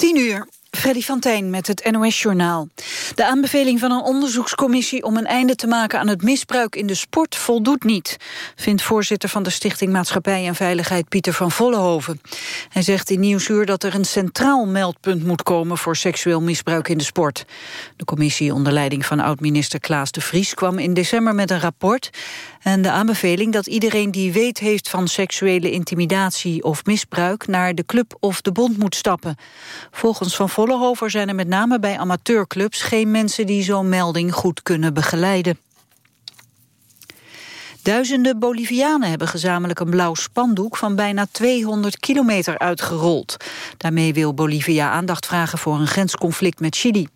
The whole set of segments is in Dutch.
10 uur. Freddy van Tijn met het NOS-journaal. De aanbeveling van een onderzoekscommissie om een einde te maken aan het misbruik in de sport voldoet niet, vindt voorzitter van de Stichting Maatschappij en Veiligheid Pieter van Vollenhoven. Hij zegt in Nieuwsuur dat er een centraal meldpunt moet komen voor seksueel misbruik in de sport. De commissie onder leiding van oud-minister Klaas de Vries kwam in december met een rapport en de aanbeveling dat iedereen die weet heeft van seksuele intimidatie of misbruik naar de club of de bond moet stappen. Volgens Van Vollenhover zijn er met name bij amateurclubs geen mensen die zo'n melding goed kunnen begeleiden. Duizenden Bolivianen hebben gezamenlijk een blauw spandoek van bijna 200 kilometer uitgerold. Daarmee wil Bolivia aandacht vragen voor een grensconflict met Chili.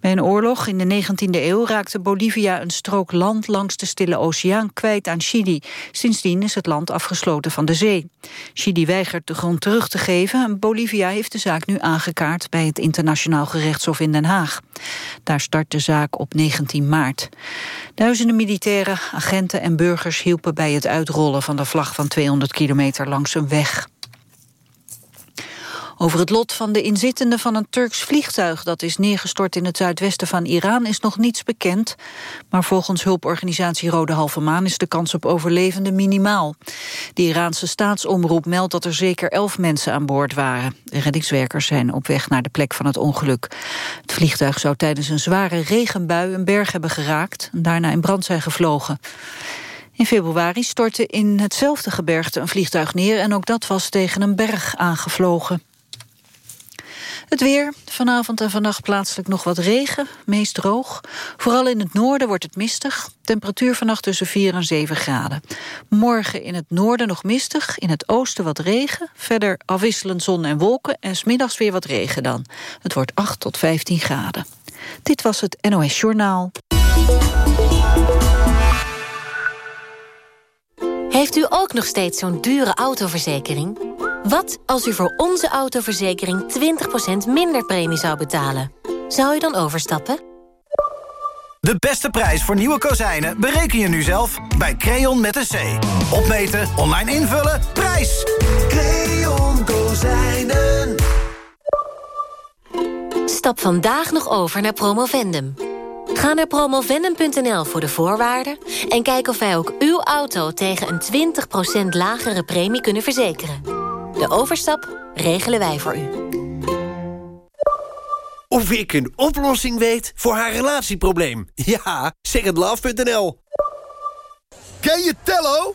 Bij een oorlog in de 19e eeuw raakte Bolivia een strook land langs de Stille Oceaan kwijt aan Chili. Sindsdien is het land afgesloten van de zee. Chili weigert de grond terug te geven en Bolivia heeft de zaak nu aangekaart bij het internationaal gerechtshof in Den Haag. Daar start de zaak op 19 maart. Duizenden militairen, agenten en burgers hielpen bij het uitrollen van de vlag van 200 kilometer langs een weg. Over het lot van de inzittenden van een Turks vliegtuig... dat is neergestort in het zuidwesten van Iran is nog niets bekend. Maar volgens hulporganisatie Rode Halve Maan... is de kans op overlevenden minimaal. De Iraanse staatsomroep meldt dat er zeker elf mensen aan boord waren. Reddingswerkers zijn op weg naar de plek van het ongeluk. Het vliegtuig zou tijdens een zware regenbui een berg hebben geraakt... en daarna in brand zijn gevlogen. In februari stortte in hetzelfde gebergte een vliegtuig neer... en ook dat was tegen een berg aangevlogen. Het weer, vanavond en vannacht plaatselijk nog wat regen, meest droog. Vooral in het noorden wordt het mistig. Temperatuur vannacht tussen 4 en 7 graden. Morgen in het noorden nog mistig, in het oosten wat regen. Verder afwisselend zon en wolken en smiddags weer wat regen dan. Het wordt 8 tot 15 graden. Dit was het NOS Journaal. Heeft u ook nog steeds zo'n dure autoverzekering? Wat als u voor onze autoverzekering 20% minder premie zou betalen? Zou u dan overstappen? De beste prijs voor nieuwe kozijnen bereken je nu zelf bij Creon met een C. Opmeten, online invullen, prijs! Creon Kozijnen. Stap vandaag nog over naar Promovendum. Ga naar promovendum.nl voor de voorwaarden... en kijk of wij ook uw auto tegen een 20% lagere premie kunnen verzekeren. De overstap regelen wij voor u. Of ik een oplossing weet voor haar relatieprobleem. Ja, secondlove.nl. Ken je Tello?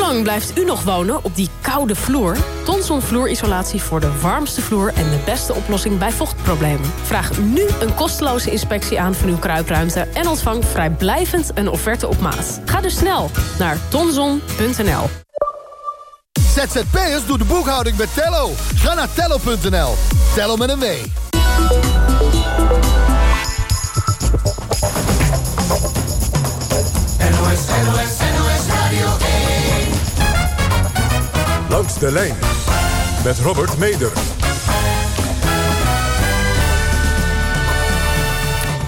Lang blijft u nog wonen op die koude vloer? Tonson vloerisolatie voor de warmste vloer en de beste oplossing bij vochtproblemen. Vraag nu een kosteloze inspectie aan van uw kruipruimte... en ontvang vrijblijvend een offerte op maat. Ga dus snel naar tonson.nl. ZZP'ers doet de boekhouding met Tello. Ga naar tello.nl. Tello met een W. de lijn met Robert Meder.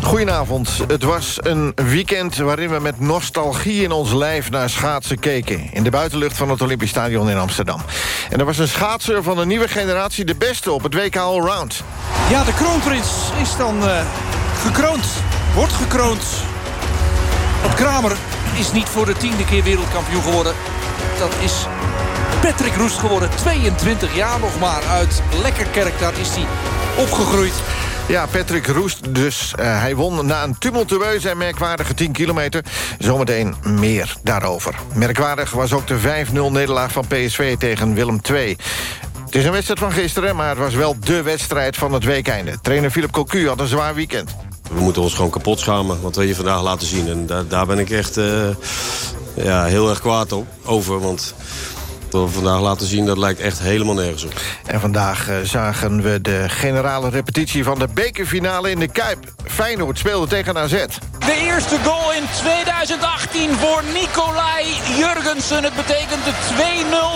Goedenavond. Het was een weekend waarin we met nostalgie in ons lijf naar schaatsen keken. In de buitenlucht van het Olympisch Stadion in Amsterdam. En er was een schaatser van de nieuwe generatie de beste op het WK Allround. Ja, de kroonprins is dan uh, gekroond. Wordt gekroond. Want Kramer is niet voor de tiende keer wereldkampioen geworden. Dat is Patrick Roest geworden. 22 jaar nog maar. Uit Lekkerkerk, daar is hij opgegroeid. Ja, Patrick Roest dus. Uh, hij won na een tumultueuze en merkwaardige 10 kilometer. Zometeen meer daarover. Merkwaardig was ook de 5-0 nederlaag van PSV tegen Willem II. Het is een wedstrijd van gisteren, maar het was wel de wedstrijd van het weekeinde. Trainer Philip Cocu had een zwaar weekend. We moeten ons gewoon kapot schamen, wat we je vandaag laten zien. En daar, daar ben ik echt uh, ja, heel erg kwaad op, over, want... Wat we vandaag laten zien, dat lijkt echt helemaal nergens op. En vandaag uh, zagen we de generale repetitie van de bekerfinale in de Kuip. Feyenoord speelde tegen AZ. De eerste goal in 2018 voor Nicolai Jurgensen. Het betekent de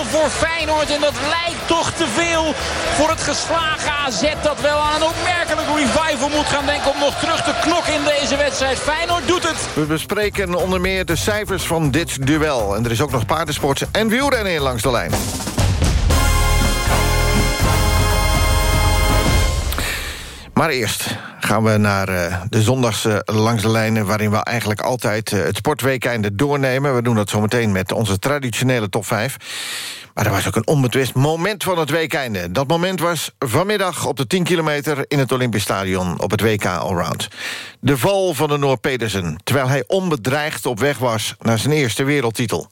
2-0 voor Feyenoord. En dat lijkt toch te veel voor het geslagen AZ. Dat wel aan opmerkelijk revival moet gaan denken om nog terug te knokken in deze wedstrijd. Feyenoord doet het. We bespreken onder meer de cijfers van dit duel. En er is ook nog paardensport en wielrennen langs de lijn. Maar eerst gaan we naar uh, de zondagse langs de lijnen... waarin we eigenlijk altijd uh, het sportweekende doornemen. We doen dat zometeen met onze traditionele top 5. Maar er was ook een onbetwist moment van het weekeinde. Dat moment was vanmiddag op de 10 kilometer... in het Olympisch Stadion op het WK Allround. De val van de Noor Pedersen... terwijl hij onbedreigd op weg was naar zijn eerste wereldtitel.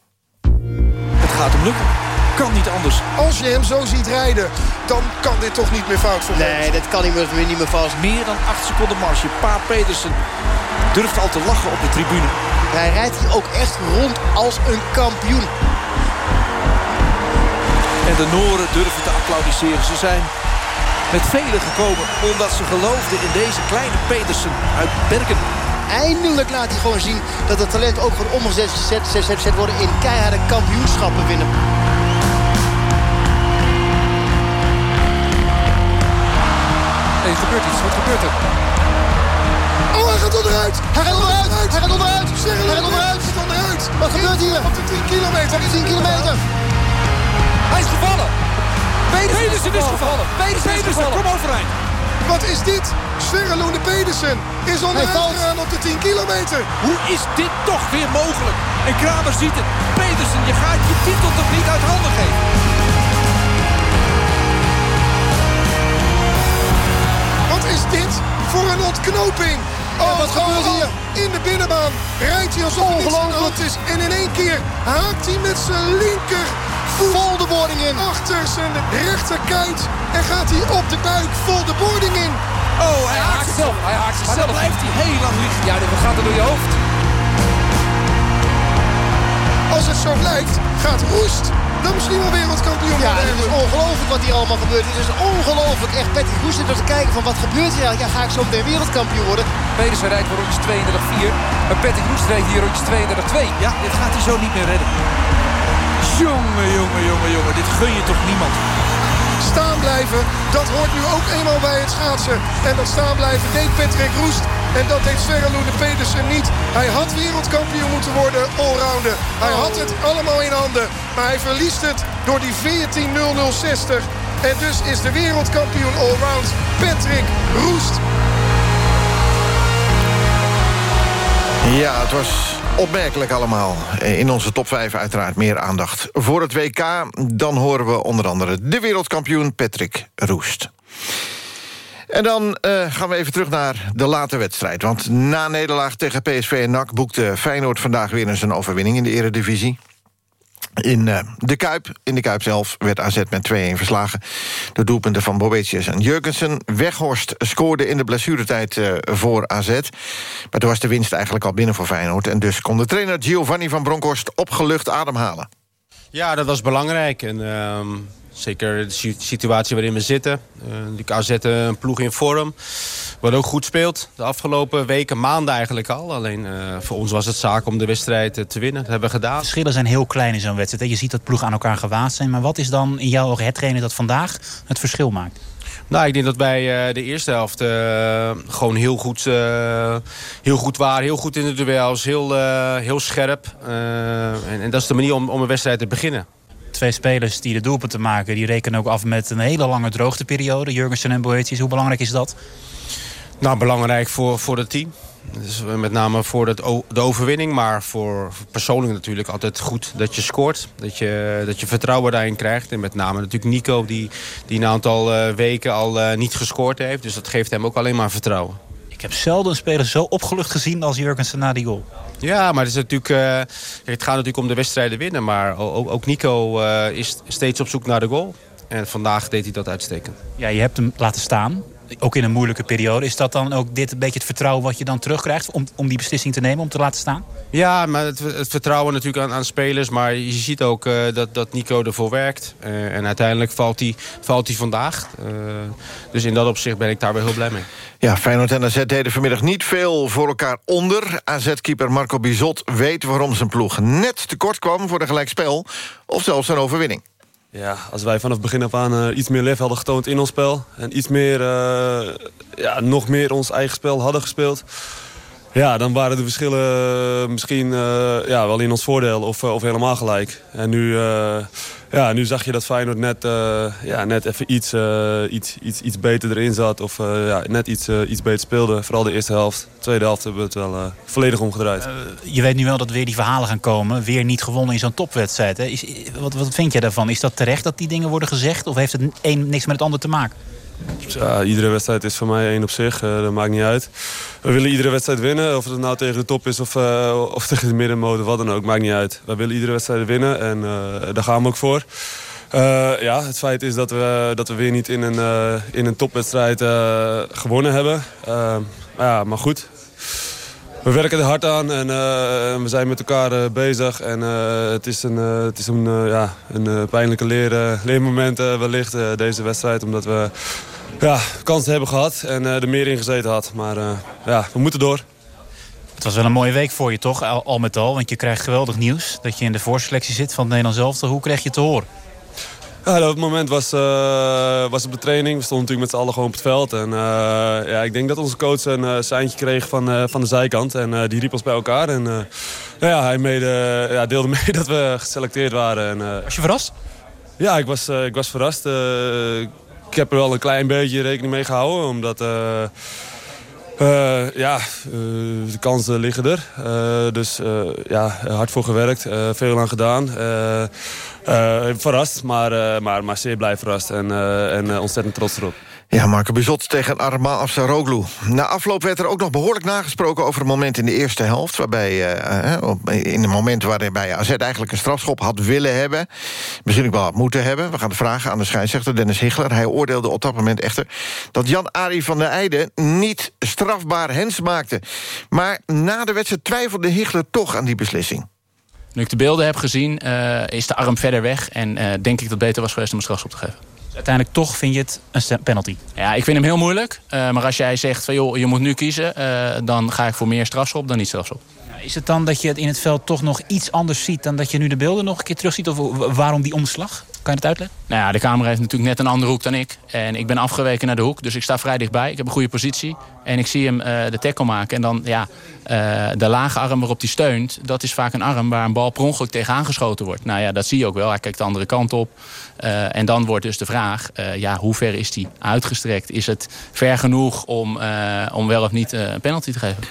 Het gaat hem lukken kan niet anders. Als je hem zo ziet rijden, dan kan dit toch niet meer fout voor Nee, dat kan niet meer, niet meer vast. Meer dan 8 seconden marge. Pa Pedersen durft al te lachen op de tribune. Hij rijdt hier ook echt rond als een kampioen. En de Noren durven te applaudisseren. Ze zijn met velen gekomen omdat ze geloofden in deze kleine Pedersen uit Bergen. Eindelijk laat hij gewoon zien dat het talent ook gewoon omgezet worden in keiharde kampioenschappen winnen. Er gebeurt iets. Wat gebeurt er? Oh, hij gaat onderuit. Hij gaat onderuit. Hij gaat onderuit. Hij gaat onderuit. Hij gaat onderuit. Wat gebeurt hier? Op de 10 kilometer. 10 kilometer. Hij is gevallen. Pedersen, is gevallen. Pedersen, is gevallen. kom overeind. Wat is dit? Sverre Loene Pedersen is onderuit gegaan op de 10 kilometer. Hoe is dit toch weer mogelijk? En Kramer ziet het. Pedersen, je gaat je titel toch niet uit handen geven? Wat is dit voor een ontknoping? Oh, wat gebeurt hier? In de binnenbaan rijdt hij alsof er niets aan de hand is. En in één keer haakt hij met zijn linker vol de boarding in. Achter zijn rechterkuit. En gaat hij op de buik vol de boarding in. Oh, hij, hij haakt zichzelf. Hij haakt zichzelf. Maar dan blijft hij heel lang liggen. Ja, dit gaat er door je hoofd. Als het zo blijft, gaat Roest dan misschien wel wereldkampioen Ja, het is ongelooflijk wat hier allemaal gebeurt. Het is ongelooflijk. Echt, Patrick Roest zit er te kijken van wat gebeurt hier eigenlijk. Ja, ga ik zo meteen wereldkampioen worden? Pedersen rijdt voor rondjes 32-4. Maar Patrick Roest rijdt hier rondjes 32-2. Ja, dit gaat hij zo niet meer redden. Jongen, jongen, jongen, jongen. Dit gun je toch niemand? Staan blijven, dat hoort nu ook eenmaal bij het schaatsen. En dat staan blijven deed Patrick Roest. En dat deed Sverre Loene Pedersen niet. Hij had wereldkampioen moeten worden, allrounder. Hij had het allemaal in handen. Maar hij verliest het door die 14.0060. En dus is de wereldkampioen allround Patrick Roest. Ja, het was opmerkelijk allemaal. In onze top 5 uiteraard meer aandacht. Voor het WK, dan horen we onder andere de wereldkampioen Patrick Roest. En dan uh, gaan we even terug naar de late wedstrijd. Want na nederlaag tegen PSV en NAC... boekte Feyenoord vandaag weer eens een overwinning in de eredivisie. In uh, de Kuip, in de Kuip zelf, werd AZ met 2-1 verslagen. De doelpunten van Boetius en Jurgensen. Weghorst scoorde in de blessuretijd uh, voor AZ. Maar toen was de winst eigenlijk al binnen voor Feyenoord. En dus kon de trainer Giovanni van Bronckhorst opgelucht ademhalen. Ja, dat was belangrijk. En, uh, zeker de situatie waarin we zitten. Uh, die AZ een ploeg in vorm. Wat ook goed speelt. De afgelopen weken, maanden eigenlijk al. Alleen uh, voor ons was het zaak om de wedstrijd te winnen. Dat hebben we gedaan. Verschillen zijn heel klein in zo'n wedstrijd. Je ziet dat ploegen aan elkaar gewaasd zijn. Maar wat is dan in jouw ogen hetgene dat vandaag het verschil maakt? Nou, ik denk dat wij de eerste helft uh, gewoon heel goed, uh, heel goed waren. Heel goed in de duels. Heel, heel scherp. En, en, dat is de manier om, om een wedstrijd te beginnen. Twee spelers die de doelpunten maken, die rekenen ook af met een hele lange droogteperiode. Jurgensen en Boetius. Hoe belangrijk is dat? Nou, belangrijk voor, voor het team. Dus met name voor de overwinning, maar voor persoonlijk natuurlijk altijd goed dat je scoort. Dat je, dat je vertrouwen daarin krijgt. En met name natuurlijk Nico, die, die een aantal uh, weken al uh, niet gescoord heeft. Dus dat geeft hem ook alleen maar vertrouwen. Ik heb zelden een speler zo opgelucht gezien als Jurgensen na die goal. Ja, maar het, is natuurlijk, uh, het gaat natuurlijk om de wedstrijden winnen. Maar ook, ook Nico is steeds op zoek naar de goal. En vandaag deed hij dat uitstekend. Ja, je hebt hem laten staan. Ook in een moeilijke periode. Is dat dan ook dit een beetje het vertrouwen wat je dan terugkrijgt... om, om die beslissing te nemen, om te laten staan? Ja, maar het, het vertrouwen natuurlijk aan, aan, spelers. Maar je ziet ook uh, dat, dat Nico ervoor werkt. Uh, en uiteindelijk valt hij valt vandaag. Uh, dus in dat opzicht ben ik daar weer heel blij mee. Ja, Feyenoord en AZ deden vanmiddag niet veel voor elkaar onder. AZ-keeper Marco Bizot weet waarom zijn ploeg net tekort kwam... voor de gelijkspel of zelfs een overwinning. Ja, als wij vanaf begin af aan uh, iets meer lef hadden getoond in ons spel... en iets meer, uh, ja, nog meer ons eigen spel hadden gespeeld... Ja, dan waren de verschillen misschien uh, ja, wel in ons voordeel of, of helemaal gelijk. En nu, ja, nu zag je dat Feyenoord net, ja, net even iets, iets, iets, iets beter erin zat. Of ja, net iets, iets beter speelde. Vooral de eerste helft. De tweede helft hebben we het wel volledig omgedraaid. je weet nu wel dat weer die verhalen gaan komen. Weer niet gewonnen in zo'n topwedstrijd. Hè? Is, wat, wat vind je daarvan? Is dat terecht dat die dingen worden gezegd? Of heeft het een niks met het ander te maken? Ja, iedere wedstrijd is voor mij één op zich. Uh, dat maakt niet uit. We willen iedere wedstrijd winnen. Of het nou tegen de top is of, uh, of tegen de middenmode, wat dan ook. Maakt niet uit. We willen iedere wedstrijd winnen en uh, daar gaan we ook voor. ja, het feit is dat we, dat we weer niet in een, in een topwedstrijd gewonnen hebben. ja, maar goed, we werken er hard aan en uh, we zijn met elkaar uh, bezig. En uh, het is een, het is een, ja, een pijnlijke leer, leermoment wellicht deze wedstrijd. Omdat we ja, kansen hebben gehad en er meer in gezeten had. Maar ja, we moeten door. Het was wel een mooie week voor je toch, al, met al. Want je krijgt geweldig nieuws dat je in de voorselectie zit van het Nederlands. Hoe kreeg je te horen? Ja, op het moment was, uh, was op de training. We stonden natuurlijk met z'n allen gewoon op het veld. En uh, ja, ik denk dat onze coach een uh, seintje kreeg van, van de zijkant. En die riep ons bij elkaar. En nou ja, hij mede, ja, deelde mee dat we geselecteerd waren. En, was je verrast? Ja, ik was, ik was verrast. ik heb er wel een klein beetje rekening mee gehouden. Omdat... Uh, ja, uh, de kansen liggen er. Uh, dus ja, hard voor gewerkt, veel aan gedaan. verrast, maar, maar, maar zeer blij verrast en, en ontzettend trots erop. Ja, Marco Bizot tegen Arma Afsaroglu. Na afloop werd er ook nog behoorlijk nagesproken over een moment in de eerste helft... waarbij, uh, in een moment waarbij AZ eigenlijk een strafschop had willen hebben... misschien ook wel had moeten hebben. We gaan het vragen aan de scheidsrechter Dennis Higler. Hij oordeelde op dat moment echter dat Jan-Arie van der Eijden... niet strafbaar hens maakte. Maar na de wedstrijd twijfelde Higler toch aan die beslissing. Nu ik de beelden heb gezien, is de arm verder weg... en denk ik dat het beter was geweest om een strafschop te geven uiteindelijk toch vind je het een penalty? Ja, ik vind hem heel moeilijk. Uh, maar als jij zegt van joh, je moet nu kiezen, uh, dan ga ik voor meer strafschop dan niet strafschop. Is het dan dat je het in het veld toch nog iets anders ziet dan dat je nu de beelden nog een keer terugziet? Of waarom die omslag? Kan je het uitleggen? Nou ja, de camera heeft natuurlijk net een andere hoek dan ik. En ik ben afgeweken naar de hoek, dus ik sta vrij dichtbij. Ik heb een goede positie. En ik zie hem uh, de tackle maken. En dan, ja, uh, de lage arm waarop hij steunt... dat is vaak een arm waar een bal per ongeluk tegenaan geschoten wordt. Nou ja, dat zie je ook wel. Hij kijkt de andere kant op. Uh, en dan wordt dus de vraag, ja, hoe ver is die uitgestrekt? Is het ver genoeg om, om wel of niet een penalty te geven?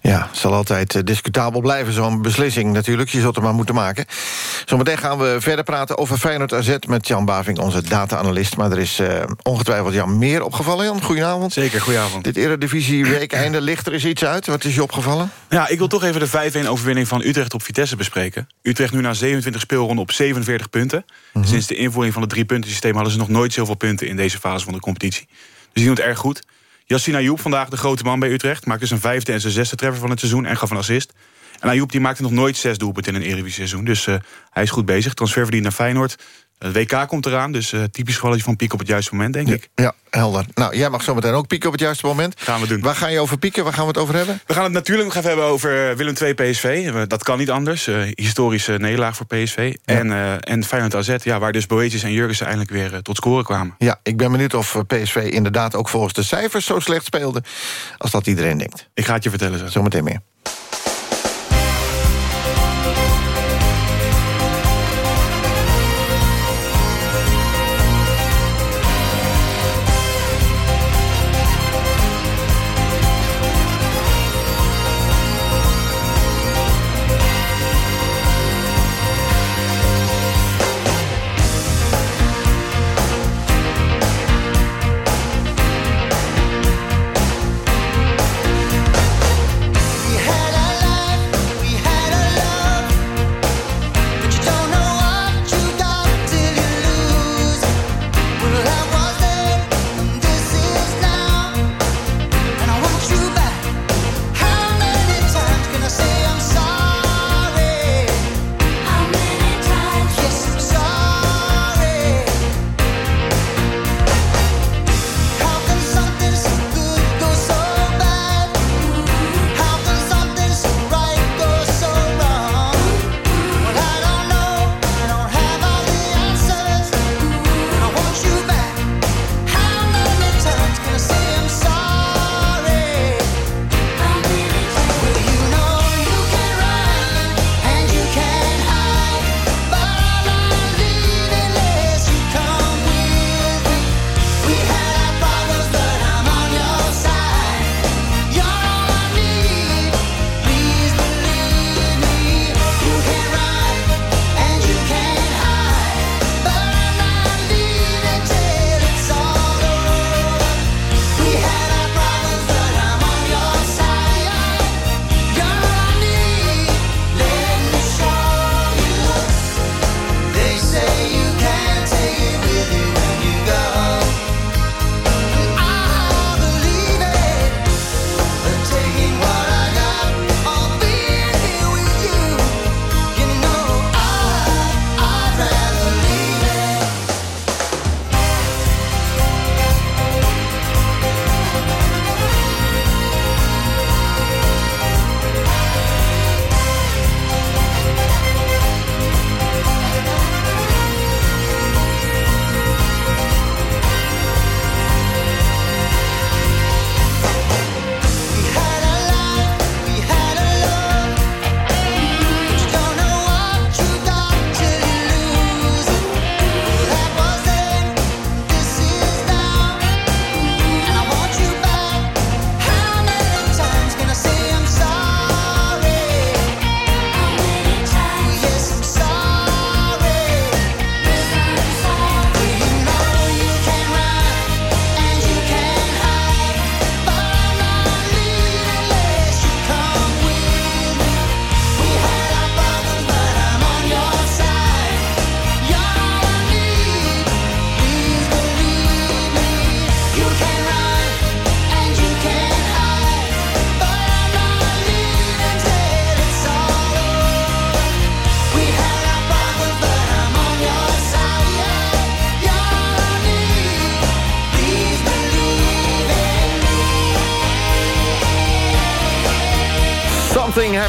Ja, het zal altijd uh, discutabel blijven, zo'n beslissing natuurlijk. Je zult er maar moeten maken. Zometeen gaan we verder praten over Feyenoord AZ... met Jan Baving, onze data-analyst. Maar er is uh, ongetwijfeld Jan meer opgevallen. Jan, goedenavond. Zeker, goedenavond. Dit Eredivisie weekeinde ligt er eens iets uit. Wat is je opgevallen? Ja, ik wil toch even de 5-1-overwinning van Utrecht op Vitesse bespreken. Utrecht nu na 27 speelronden op 47 punten. Mm -hmm. Sinds de invoering van het drie-punten-systeem... hadden ze nog nooit zoveel punten in deze fase van de competitie. Dus die doen het erg goed. Yassine Ayoub, vandaag de grote man bij Utrecht... maakte zijn vijfde en zijn zesde treffer van het seizoen en gaf een assist. En Ayoub die maakte nog nooit zes doelpunten in een Eredivisie seizoen. Dus uh, hij is goed bezig. Transfer naar Feyenoord. Het WK komt eraan, dus uh, typisch gevalletje van piek op het juiste moment, denk ja, ik. Ja, helder. Nou, jij mag zometeen ook pieken op het juiste moment. Gaan we doen. Waar ga je over pieken? Waar gaan we het over hebben? We gaan het natuurlijk nog even hebben over Willem II PSV. Dat kan niet anders. Uh, historische nederlaag voor PSV. Ja. En, uh, en Feyenoord AZ, ja, waar dus Boetjes en Jurgensen eindelijk weer tot scoren kwamen. Ja, ik ben benieuwd of PSV inderdaad ook volgens de cijfers zo slecht speelde... als dat iedereen denkt. Ik ga het je vertellen. Zo. Zometeen meer.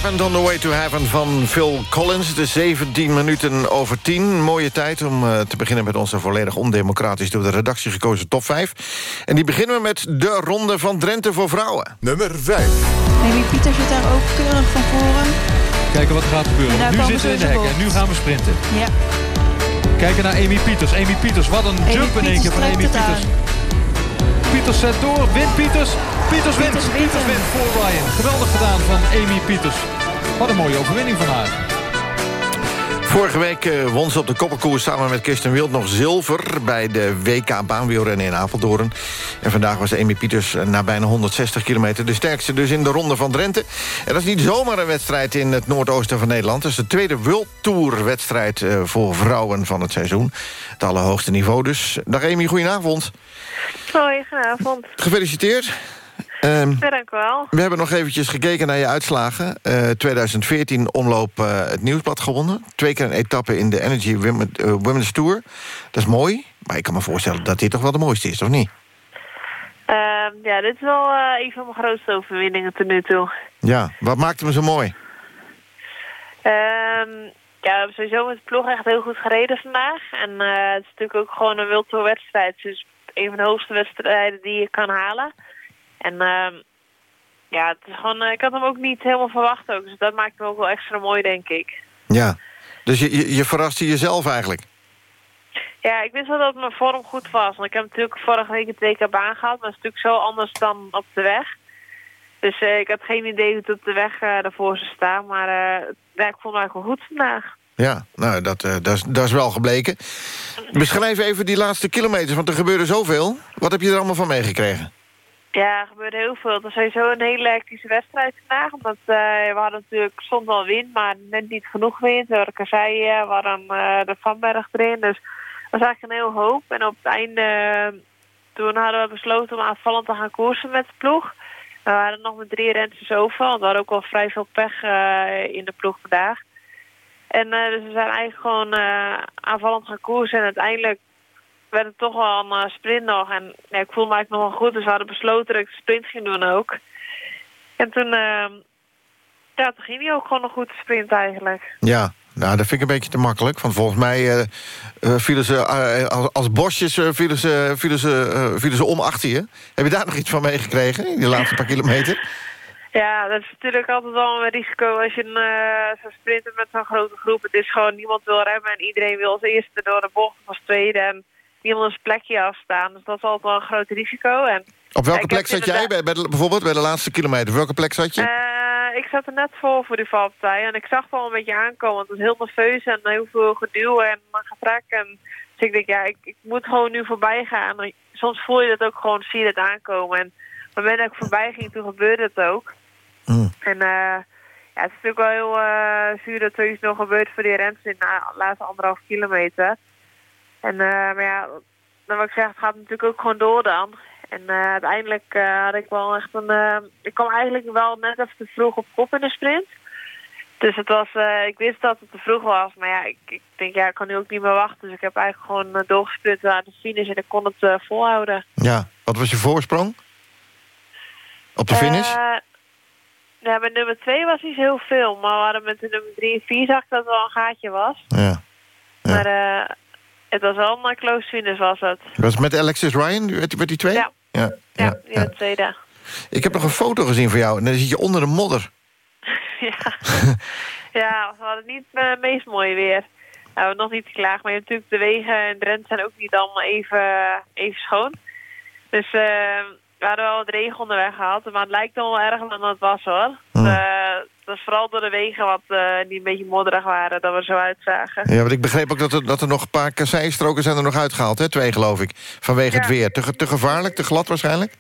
Happened on the Way to Heaven van Phil Collins. Het is 17 minuten over 10. Mooie tijd om uh, te beginnen met onze volledig ondemocratisch... door de redactie gekozen top 5. En die beginnen we met de Ronde van Drenthe voor vrouwen. Nummer 5. Amy Pieter zit daar ook keurig van voren. Kijken wat er gaat gebeuren. Nu zitten we in de hek en nu gaan we sprinten. Ja. Kijken naar Amy Pieters. Amy Pieters, wat een Amy jump in één keer van Amy Pieters. Pieters zet door, wint Pieters. Pieters wint, Pieters wint voor Ryan. Geweldig gedaan van Amy Pieters. Wat een mooie overwinning van haar. Vorige week eh, won ze op de koppelkoers samen met Kirsten Wild nog zilver... bij de WK baanwielrennen in Apeldoorn. En vandaag was Amy Pieters eh, na bijna 160 kilometer... de sterkste dus in de ronde van Drenthe. En dat is niet zomaar een wedstrijd in het noordoosten van Nederland. Het is de tweede World Tour wedstrijd eh, voor vrouwen van het seizoen. Het allerhoogste niveau dus. Dag Amy, goedenavond. Hoi, goedenavond. Gefeliciteerd. Ehm, dank wel. we hebben nog eventjes gekeken naar je uitslagen. Eh, 2014 omloop eh, het Nieuwsblad gewonnen. Twee keer een etappe in de Energy Women, eh, Women's Tour. Dat is mooi, maar ik kan me voorstellen dat dit toch wel de mooiste is, of niet? Ehm, ja, dit is wel eh, een van mijn grootste overwinningen tot nu toe. Ja, wat maakt hem zo mooi? Ehm, ja, we hebben sowieso met de ploeg echt heel goed gereden vandaag. En eh, het is natuurlijk ook gewoon een World Tour wedstrijd. Dus een van de hoogste wedstrijden die je kan halen. En ehm, ja, het is gewoon, eh, ik had hem ook niet helemaal verwacht ook. Dus dat maakt hem ook wel extra mooi, denk ik. Ja, dus je, je, je verraste jezelf eigenlijk. Ja, ik wist wel dat mijn vorm goed was. Want ik heb natuurlijk vorige week het WK baan gehad. Maar dat is natuurlijk zo anders dan op de weg. Dus eh, ik had geen idee hoe het op de weg eh ervoor zou staan. Maar eh ja, ik vond het eigenlijk wel goed vandaag. Ja, nou, dat, eh, dat, is, dat is wel gebleken. Beschrijf even die laatste kilometers, want er gebeurde zoveel. Wat heb je er allemaal van meegekregen? Ja, er gebeurde heel veel. Het was sowieso een hele hectische wedstrijd vandaag. Omdat eh, we hadden natuurlijk soms wel wind, maar net niet genoeg wind. Zoals ik al zei, eh, we hadden eh, de Vanberg erin. Dus dat was eigenlijk een heel hoop. En op het einde, eh, toen hadden we besloten om aanvallend te gaan koersen met de ploeg. We waren nog met drie renners over, want we hadden ook wel vrij veel pech eh, in de ploeg vandaag. En eh, dus we zijn eigenlijk gewoon eh, aanvallend gaan koersen. En uiteindelijk werd het toch wel een eh, sprint nog. En ja, ik voelde me eigenlijk nog wel goed, dus we hadden besloten dat ik de sprint ging doen ook. En toen, eh, ja, toen ging hij ook gewoon een goed sprint eigenlijk. Ja, nou, dat vind ik een beetje te makkelijk. Want volgens mij eh, eh, vielen ze als, als bosjes vielen ze, vielen ze, vielen ze om achter je. Heb je daar nog iets van meegekregen, in die laatste paar kilometer? Ja, dat is natuurlijk altijd wel een risico als je een, zo'n sprinter met zo'n grote groep. Het is gewoon, niemand wil remmen en iedereen wil als eerste door de bocht of als tweede. En niemand een plekje afstaan. Dus dat is altijd wel een groot risico. En, Op welke plek zat jij, bij, bij de- bijvoorbeeld bij de laatste kilometer? Op welke plek zat je? Eh, ik zat er net voor voor die valpartij en ik zag het wel een beetje aankomen. Want het was heel nerveus en heel veel geduw en getrek. En, dus ik denk, ja, ik, ik moet gewoon nu voorbij gaan. En Soms voel je dat ook gewoon, zie je het aankomen. En op het moment dat ik voorbij ging, toen gebeurde het ook. En eh, ja, het is natuurlijk wel heel eh zuur dat zoiets nog gebeurt voor die renners in de laatste anderhalf kilometer. En eh, maar ja, dan wil ik zeggen, het gaat natuurlijk ook gewoon door dan. En eh, uiteindelijk eh, had ik wel echt een... ik kwam eigenlijk wel net even te vroeg op kop in de sprint. Dus het was, ik wist dat het te vroeg was. Maar ja, ik, ik denk, ja, ik kan nu ook niet meer wachten. Dus ik heb eigenlijk gewoon doorgesprint naar de finish en ik kon het volhouden. Ja, wat was je voorsprong? Op de finish? Ja, met nummer 2 was niet heel veel. Maar we hadden met de nummer 3 en 4 zag ik dat het wel een gaatje was. ja. Maar eh, het was een close finish was het. Was met Alexis Ryan, werd, werd die twee? Ja. ja. Ja, die werd tweede. Ik heb nog een foto gezien van jou en dan zit je onder de modder. ja. ja, we hadden niet eh, het meest mooie weer. Nou, nog niet te klagen, maar je hebt natuurlijk de wegen in Drenthe zijn ook niet allemaal even, even schoon. Dus eh, we hadden wel wat regen onderweg gehad, maar het lijkt dan wel erger dan het was hoor. Eh, het was vooral door de wegen wat, eh, die een beetje modderig waren, dat we zo uitzagen. Ja, want ik begreep ook dat er, dat er nog een paar kasseistroken zijn er nog uitgehaald, hè? Twee geloof ik. Vanwege het weer. Te, te gevaarlijk, te glad waarschijnlijk?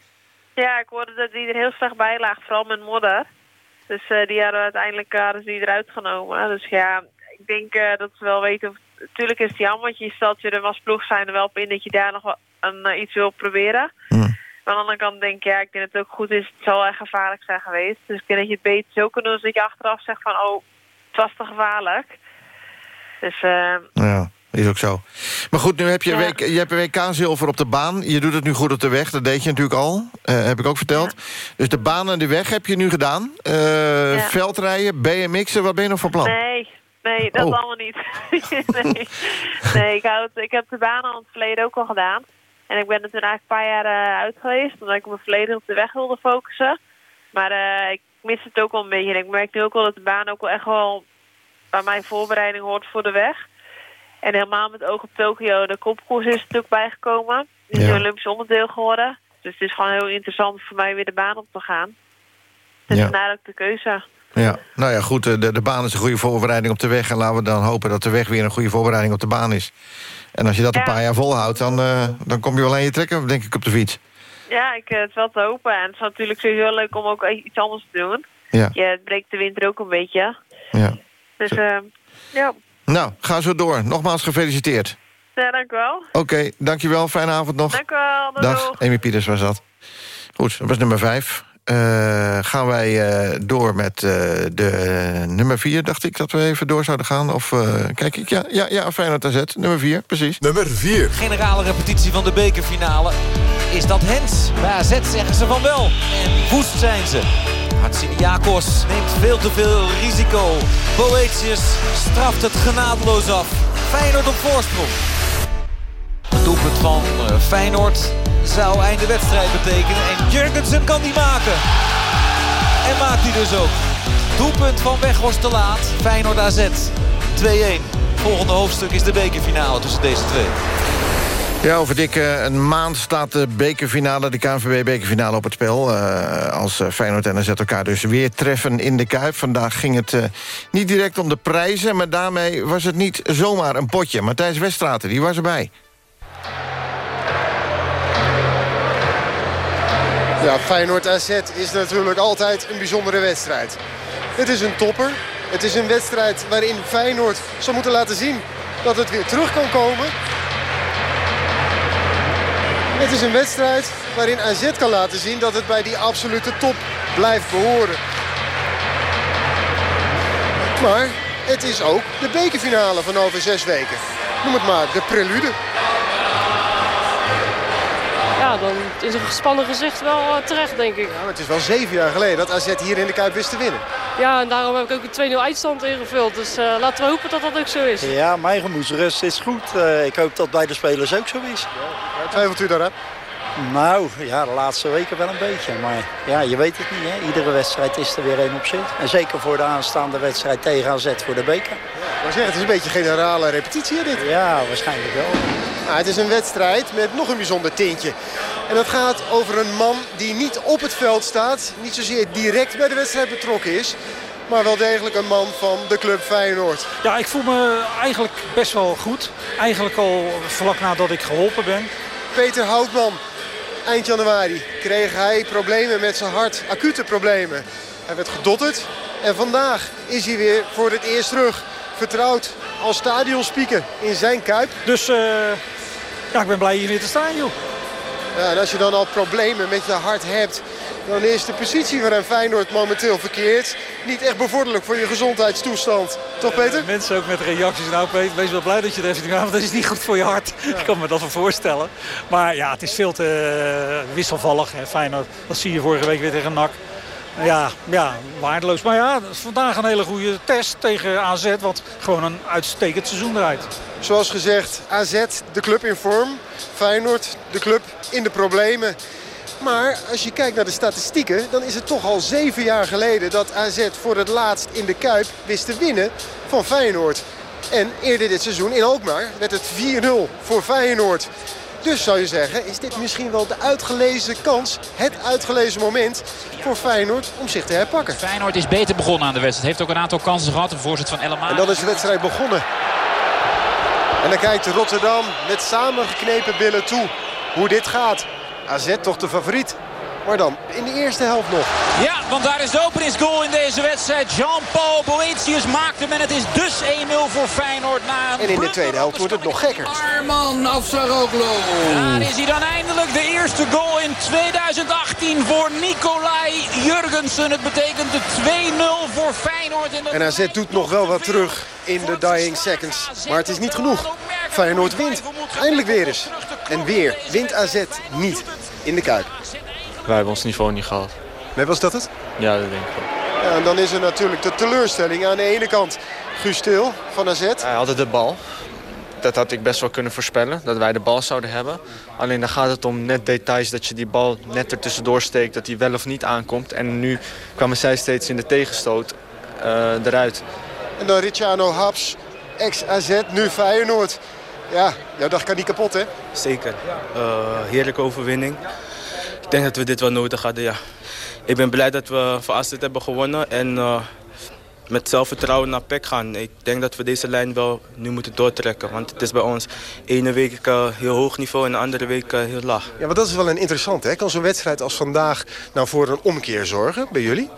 Ja, ik hoorde dat die er heel slecht bij lag, vooral met modder. Dus eh, die hadden uiteindelijk eh, hadden ze die eruit genomen. Dus ja, ik denk dat ze wel weten... Natuurlijk is het jammer, want je stelt je er als ploeg zijn er wel op in... dat je daar nog een, iets wil proberen. Maar aan de andere kant denk ik, ja, ik denk dat het ook goed is... het zal echt gevaarlijk zijn geweest. Dus ik denk dat je het beter zo kunt doen... als dat je achteraf zegt van, oh, het was te gevaarlijk. Dus eh, Ja. Is ook zo. Maar goed, nu heb je, Ja. WK, je hebt WK-zilver op de baan. Je doet het nu goed op de weg, dat deed je natuurlijk al. eh, heb ik ook verteld. Dus de baan en de weg heb je nu gedaan. Eh, Ja. Veldrijden, BMX'en, wat ben je nog van plan? Nee, nee, dat Oh. allemaal niet. nee, nee ik, hou het, ik heb de baan al in het verleden ook al gedaan. En ik ben er toen eigenlijk een paar jaar eh, uit geweest. Omdat ik me volledig op de weg wilde focussen. Maar eh, ik mis het ook wel een beetje. En ik merk nu ook wel dat de baan ook wel echt wel bij mijn voorbereiding hoort voor de weg. En helemaal met oog op Tokio, de kopkoers is natuurlijk bijgekomen. Het is Ja. een Olympisch onderdeel geworden. Dus het is gewoon heel interessant voor mij weer de baan op te gaan. Dus Ja. vandaar ook de keuze. Ja, nou ja, goed, de, de baan is een goede voorbereiding op de weg... en laten we dan hopen dat de weg weer een goede voorbereiding op de baan is. En als je dat een Ja. paar jaar volhoudt, dan, eh, dan kom je wel aan je trekken, denk ik, op de fiets. Ja, ik, eh, het is wel te hopen. En het is natuurlijk sowieso leuk om ook iets anders te doen. Ja. Je het breekt de winter ook een beetje. Ja. Dus eh, ja. Nou, ga zo door. Nogmaals gefeliciteerd. ja, dank u wel. Oké, dankjewel. Fijne avond nog. Dank u wel. Doei, Dag. Amy Pieters was dat. Goed, dat was nummer vijf. Eh, gaan wij eh, door met eh, de nummer vier, dacht ik dat we even door zouden gaan. Of eh, kijk ik, ja, ja, ja Feyenoord AZ, nummer vier, precies. Nummer 4. Generale repetitie van de bekerfinale. Is dat Hens? Bij AZ zeggen ze van wel. En woest zijn ze. Hatsiniakos neemt veel te veel risico. Boetius straft het genadeloos af. Feyenoord op voorsprong. Het doelpunt van eh, Feyenoord zou einde wedstrijd betekenen. En Jurgensen kan die maken. En maakt die dus ook. Doelpunt van Weghorst te laat. Feyenoord AZ 2-1. Volgende hoofdstuk is de bekerfinale tussen deze twee. Ja, over dik eh, een maand staat de bekerfinale, de KNVB-bekerfinale op het spel. eh, als Feyenoord en AZ elkaar dus weer treffen in de Kuip. Vandaag ging het niet direct om de prijzen... maar daarmee was het niet zomaar een potje. Matthijs Weststraten, die was erbij. Ja, Feyenoord AZ is natuurlijk altijd een bijzondere wedstrijd. Het is een topper. Het is een wedstrijd waarin Feyenoord zal moeten laten zien dat het weer terug kan komen. Het is een wedstrijd waarin AZ kan laten zien dat het bij die absolute top blijft behoren. Maar het is ook de bekerfinale van over zes weken. Noem het maar de prelude. Ja, dan is een gespannen gezicht wel eh, terecht, denk ik. Ja, maar het is wel zeven jaar geleden dat AZ hier in de Kuip wist te winnen. Ja, en daarom heb ik ook een 2-0 eindstand ingevuld. Dus eh, laten we hopen dat dat ook zo is. Ja, mijn gemoedsrust is goed. Eh, ik hoop dat bij de spelers ook zo is. Twijfelt u daaraan? Nou, ja, de laatste weken wel een beetje. Maar ja, je weet het niet. Hè? Iedere wedstrijd is er weer één op zich. En zeker voor de aanstaande wedstrijd tegen AZ voor de beker. Maar zeg, het is een beetje generale repetitie hè, dit. Ja, waarschijnlijk wel. Nou, het is een wedstrijd met nog een bijzonder tintje. En dat gaat over een man die niet op het veld staat. Niet zozeer direct bij de wedstrijd betrokken is. Maar wel degelijk een man van de club Feyenoord. Ja, ik voel me eigenlijk best wel goed. Eigenlijk al vlak nadat ik geholpen ben. Peter Houtman. Eind januari kreeg hij problemen met zijn hart. Acute problemen. Hij werd gedotterd. En vandaag is hij weer voor het eerst terug. Vertrouwd als stadionspeaker in zijn kuip. Dus eh, ja, ik ben blij hier weer te staan, joh. Ja, en als je dan al problemen met je hart hebt... dan is de positie waarin Feyenoord momenteel verkeert... niet echt bevorderlijk voor je gezondheidstoestand. Toch, Peter? Mensen ook met reacties. Nou, Peter, wees wel blij dat je er even gaat, want dat is niet goed voor je hart. Ik kan me dat wel voorstellen. Maar ja, het is veel te eh, wisselvallig. Hè. Feyenoord, dat zie je vorige week weer tegen NAC. Ja, ja, waardeloos. Maar ja, vandaag een hele goede test tegen AZ. Want gewoon een uitstekend seizoen eruit. Zoals gezegd, AZ, de club in vorm. Feyenoord, de club in de problemen. Maar als je kijkt naar de statistieken, dan is het toch al zeven jaar geleden dat AZ voor het laatst in de Kuip wist te winnen van Feyenoord. En eerder dit seizoen in Alkmaar werd het 4-0 voor Feyenoord. Dus zou je zeggen, is dit misschien wel de uitgelezen kans, het uitgelezen moment voor Feyenoord om zich te herpakken. Feyenoord is beter begonnen aan de wedstrijd. Heeft ook een aantal kansen gehad. Een voorzet van Elma. En dan is de wedstrijd begonnen. En dan kijkt Rotterdam met samengeknepen billen toe hoe dit gaat. AZ toch de favoriet. Maar dan in de eerste helft nog. Ja, want daar is de openingsgoal in deze wedstrijd. Jean-Paul Boetius maakt hem en het is dus 1-0 voor Feyenoord. Na een En in de tweede helft wordt het nog gekker. Arman Afsaroglu. Daar is hij dan eindelijk de eerste goal in 2018 voor Nicolai Jurgensen. Het betekent de 2-0 voor Feyenoord. En En AZ doet nog wel wat terug in de dying seconds. Maar het is niet genoeg. Feyenoord wint. Eindelijk weer eens. En weer wint AZ niet in de Kuip. Wij hebben ons niveau niet gehaald. Nee, was dat het? Ja, dat denk ik wel. Ja, en dan is er natuurlijk de teleurstelling aan de ene kant. Guus Stil van AZ. Hij had de bal. Dat had ik best wel kunnen voorspellen, dat wij de bal zouden hebben. Alleen dan gaat het om net details, dat je die bal net er tussendoor steekt... dat die wel of niet aankomt. En nu kwamen zij steeds in de tegenstoot uh, eruit. En dan Ricciano Haps, ex-AZ, nu Feyenoord. Ja, jouw dag kan niet kapot, hè? Zeker. Uh, heerlijke overwinning. Ik denk dat we dit wel nodig hadden, ja. Ik ben blij dat we voor AZ hebben gewonnen. En uh, met zelfvertrouwen naar PEC gaan. Ik denk dat we deze lijn wel nu moeten doortrekken. Want het is bij ons ene week uh, heel hoog niveau en de andere week uh, heel laag. Ja, maar dat is wel een interessant, hè? Kan zo'n wedstrijd als vandaag nou voor een omkeer zorgen bij jullie?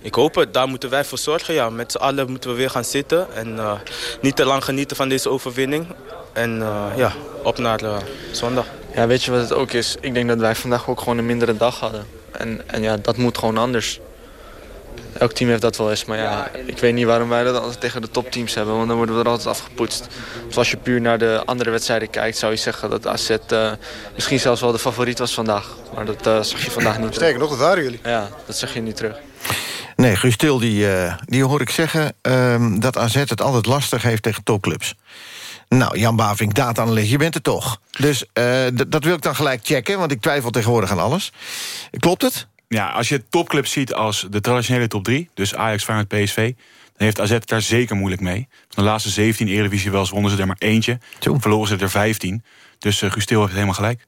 Ik hoop het. Daar moeten wij voor zorgen. Ja. Met z'n allen moeten we weer gaan zitten. En uh, niet te lang genieten van deze overwinning. En uh, ja, op naar uh, zondag. Ja, weet je wat het ook is? Ik denk dat wij vandaag ook gewoon een mindere dag hadden. En, en ja, dat moet gewoon anders. Elk team heeft dat wel eens. Maar ja, ik weet niet waarom wij dat altijd tegen de topteams hebben. Want dan worden we er altijd afgepoetst. Dus als je puur naar de andere wedstrijden kijkt... zou je zeggen dat AZ uh, misschien zelfs wel de favoriet was vandaag. Maar dat uh, zag je vandaag niet Sterker nog, dat waren jullie. Ja, dat zeg je niet terug. Nee, Guus Til, die, uh, die hoor ik zeggen... Uh, dat AZ het altijd lastig heeft tegen topclubs. Nou, Jan Bavink, data-analyst, je bent er toch. Dus uh, dat wil ik dan gelijk checken, want ik twijfel tegenwoordig aan alles. Klopt het? Ja, als je topclubs ziet als de traditionele top 3... dus Ajax, Feyenoord, PSV... dan heeft AZ het daar zeker moeilijk mee. Van de laatste 17 Eredivisie wel wonnen ze er maar eentje. Toen verloren ze er 15. Dus uh, Guus Til heeft helemaal gelijk.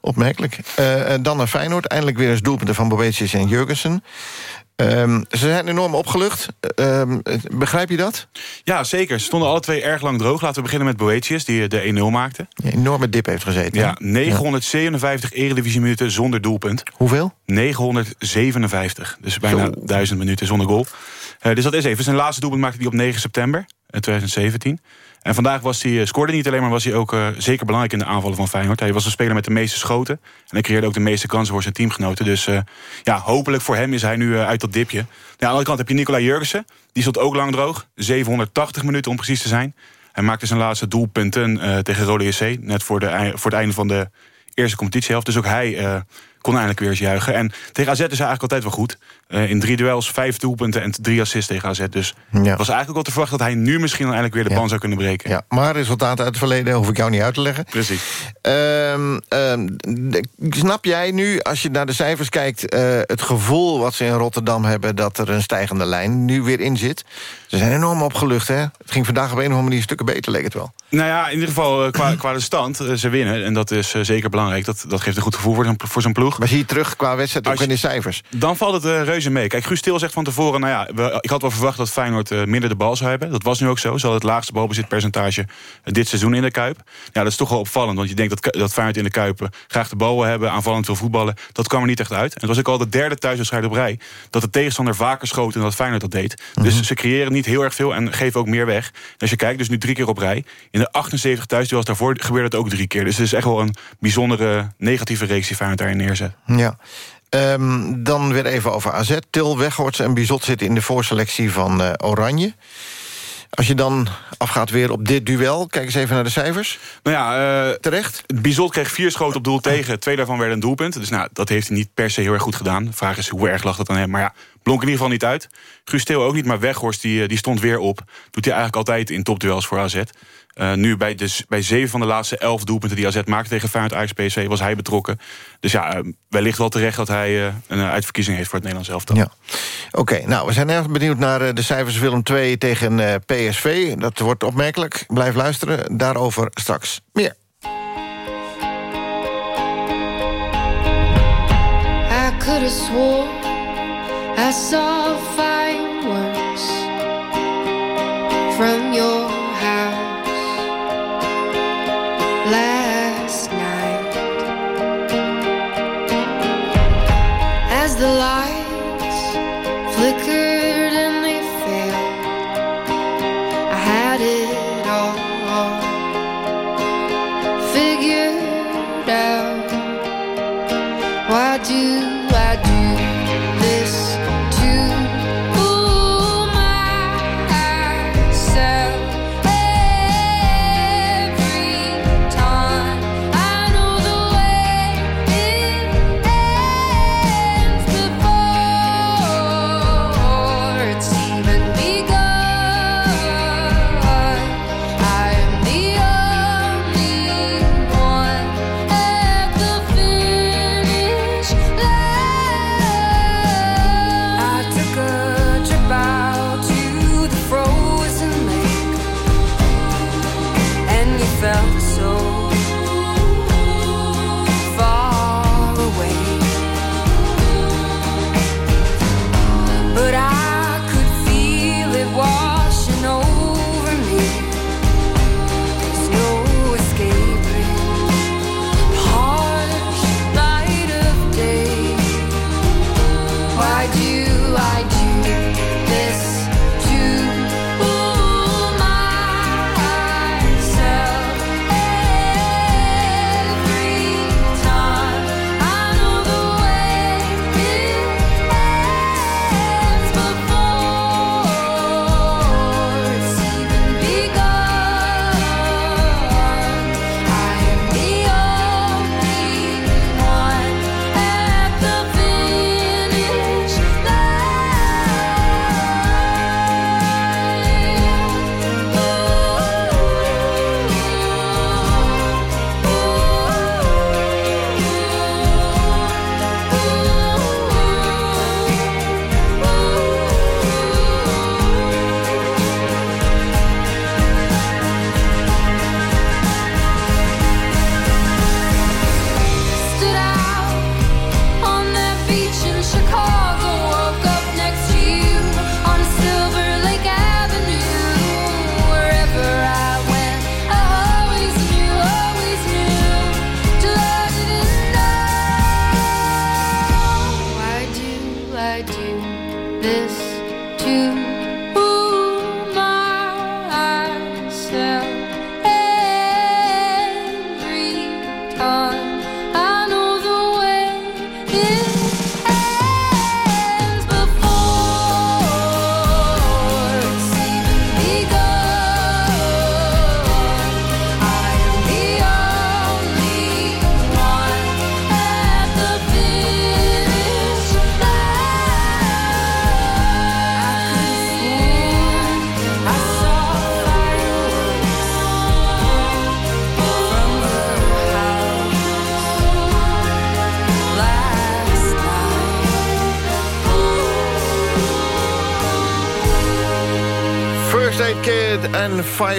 Opmerkelijk. Uh, dan naar Feyenoord. Eindelijk weer eens doelpunten van Boetius en Jurgensen. Um, ze zijn enorm opgelucht. Um, begrijp je dat? Ja, zeker. Ze stonden alle twee erg lang droog. Laten we beginnen met Boetius, die de 1-0 maakte. Een enorme dip heeft gezeten. Ja, 957 ja. eredivisie-minuten zonder doelpunt. Hoeveel? 957. Dus bijna Zo. 1000 minuten zonder goal. Uh, dus dat is even. Zijn laatste doelpunt maakte hij op 9 september 2017. En vandaag was hij, scoorde niet alleen, maar was hij ook uh, zeker belangrijk in de aanvallen van Feyenoord. Hij was de speler met de meeste schoten. En hij creëerde ook de meeste kansen voor zijn teamgenoten. Dus uh, ja, hopelijk voor hem is hij nu uit dat dipje. Aan de andere kant heb je Nicolai Jurgensen. Die stond ook lang droog. 780 minuten om precies te zijn. Hij maakte zijn laatste doelpunten tegen Rode JC. Net voor, de, voor het einde van de eerste competitiehelft. Dus ook hij kon eindelijk weer eens juichen. En tegen AZ is hij eigenlijk altijd wel goed. Uh, in drie duels, vijf doelpunten en drie assists tegen AZ. Dus ja. was eigenlijk wel te verwachten dat hij nu misschien dan eindelijk weer de ja. ban zou kunnen breken. Ja, maar resultaten uit het verleden hoef ik jou niet uit te leggen. Precies. Um, um, snap jij nu, als je naar de cijfers kijkt... Uh, het gevoel wat ze in Rotterdam hebben... dat er een stijgende lijn nu weer in zit? Ze zijn enorm opgelucht, hè? Het ging vandaag op een of andere manier stukken beter, leek het wel. Nou ja, in ieder geval uh, qua, qua de stand. Uh, ze winnen en dat is zeker belangrijk. Dat, dat geeft een goed gevoel voor zo'n voor zo'n ploeg. Maar zie je terug qua wedstrijd ook in de cijfers? Dan valt het uh, reuze mee. Kijk, Guus Til zegt van tevoren... nou ja, we, ik had wel verwacht dat Feyenoord uh, minder de bal zou hebben. Dat was nu ook zo. Ze hadden het laagste balbezitpercentage uh, dit seizoen in de Kuip. Ja, dat is toch wel opvallend. Want je denkt dat, dat Feyenoord in de Kuip uh, graag de bal wil hebben... aanvallend wil voetballen. Dat kwam er niet echt uit. En het was ook al de derde thuiswedstrijd op rij... dat de tegenstander vaker schoot dan dat Feyenoord dat deed. Mm -hmm. Dus ze creëren niet heel erg veel en geven ook meer weg. En als je kijkt, dus nu drie keer op rij. In de 78 thuisduels daarvoor gebeurde het ook drie keer. Dus het is echt wel een bijzondere negatieve reeks die Feyenoord daarin neerzet. Ja. Um, dan weer even over AZ. Til, Weghorst en Bizot zitten in de voorselectie van uh, Oranje. Als je dan afgaat weer op dit duel, kijk eens even naar de cijfers. Nou ja, uh, terecht. Bizot kreeg vier schoten op doel tegen. Twee daarvan werden een doelpunt. Dus nou, dat heeft hij niet per se heel erg goed gedaan. De vraag is hoe erg lag dat aan hem. Maar ja, blonk in ieder geval niet uit. Guus Til ook niet, maar Weghorst die, die stond weer op. Doet hij eigenlijk altijd in topduels voor AZ. Uh, nu bij, de, bij zeven van de laatste elf doelpunten die AZ maakte tegen Feyenoord Ajax PSV was hij betrokken. Dus ja, uh, wellicht wel terecht dat hij uh, een uitverkiezing heeft voor het Nederlands elftal. Ja. Oké, okay, nou we zijn erg benieuwd naar de cijfers Willem 2 tegen PSV. Dat wordt opmerkelijk. Blijf luisteren. Daarover straks meer. I could have swore I saw fireworks from your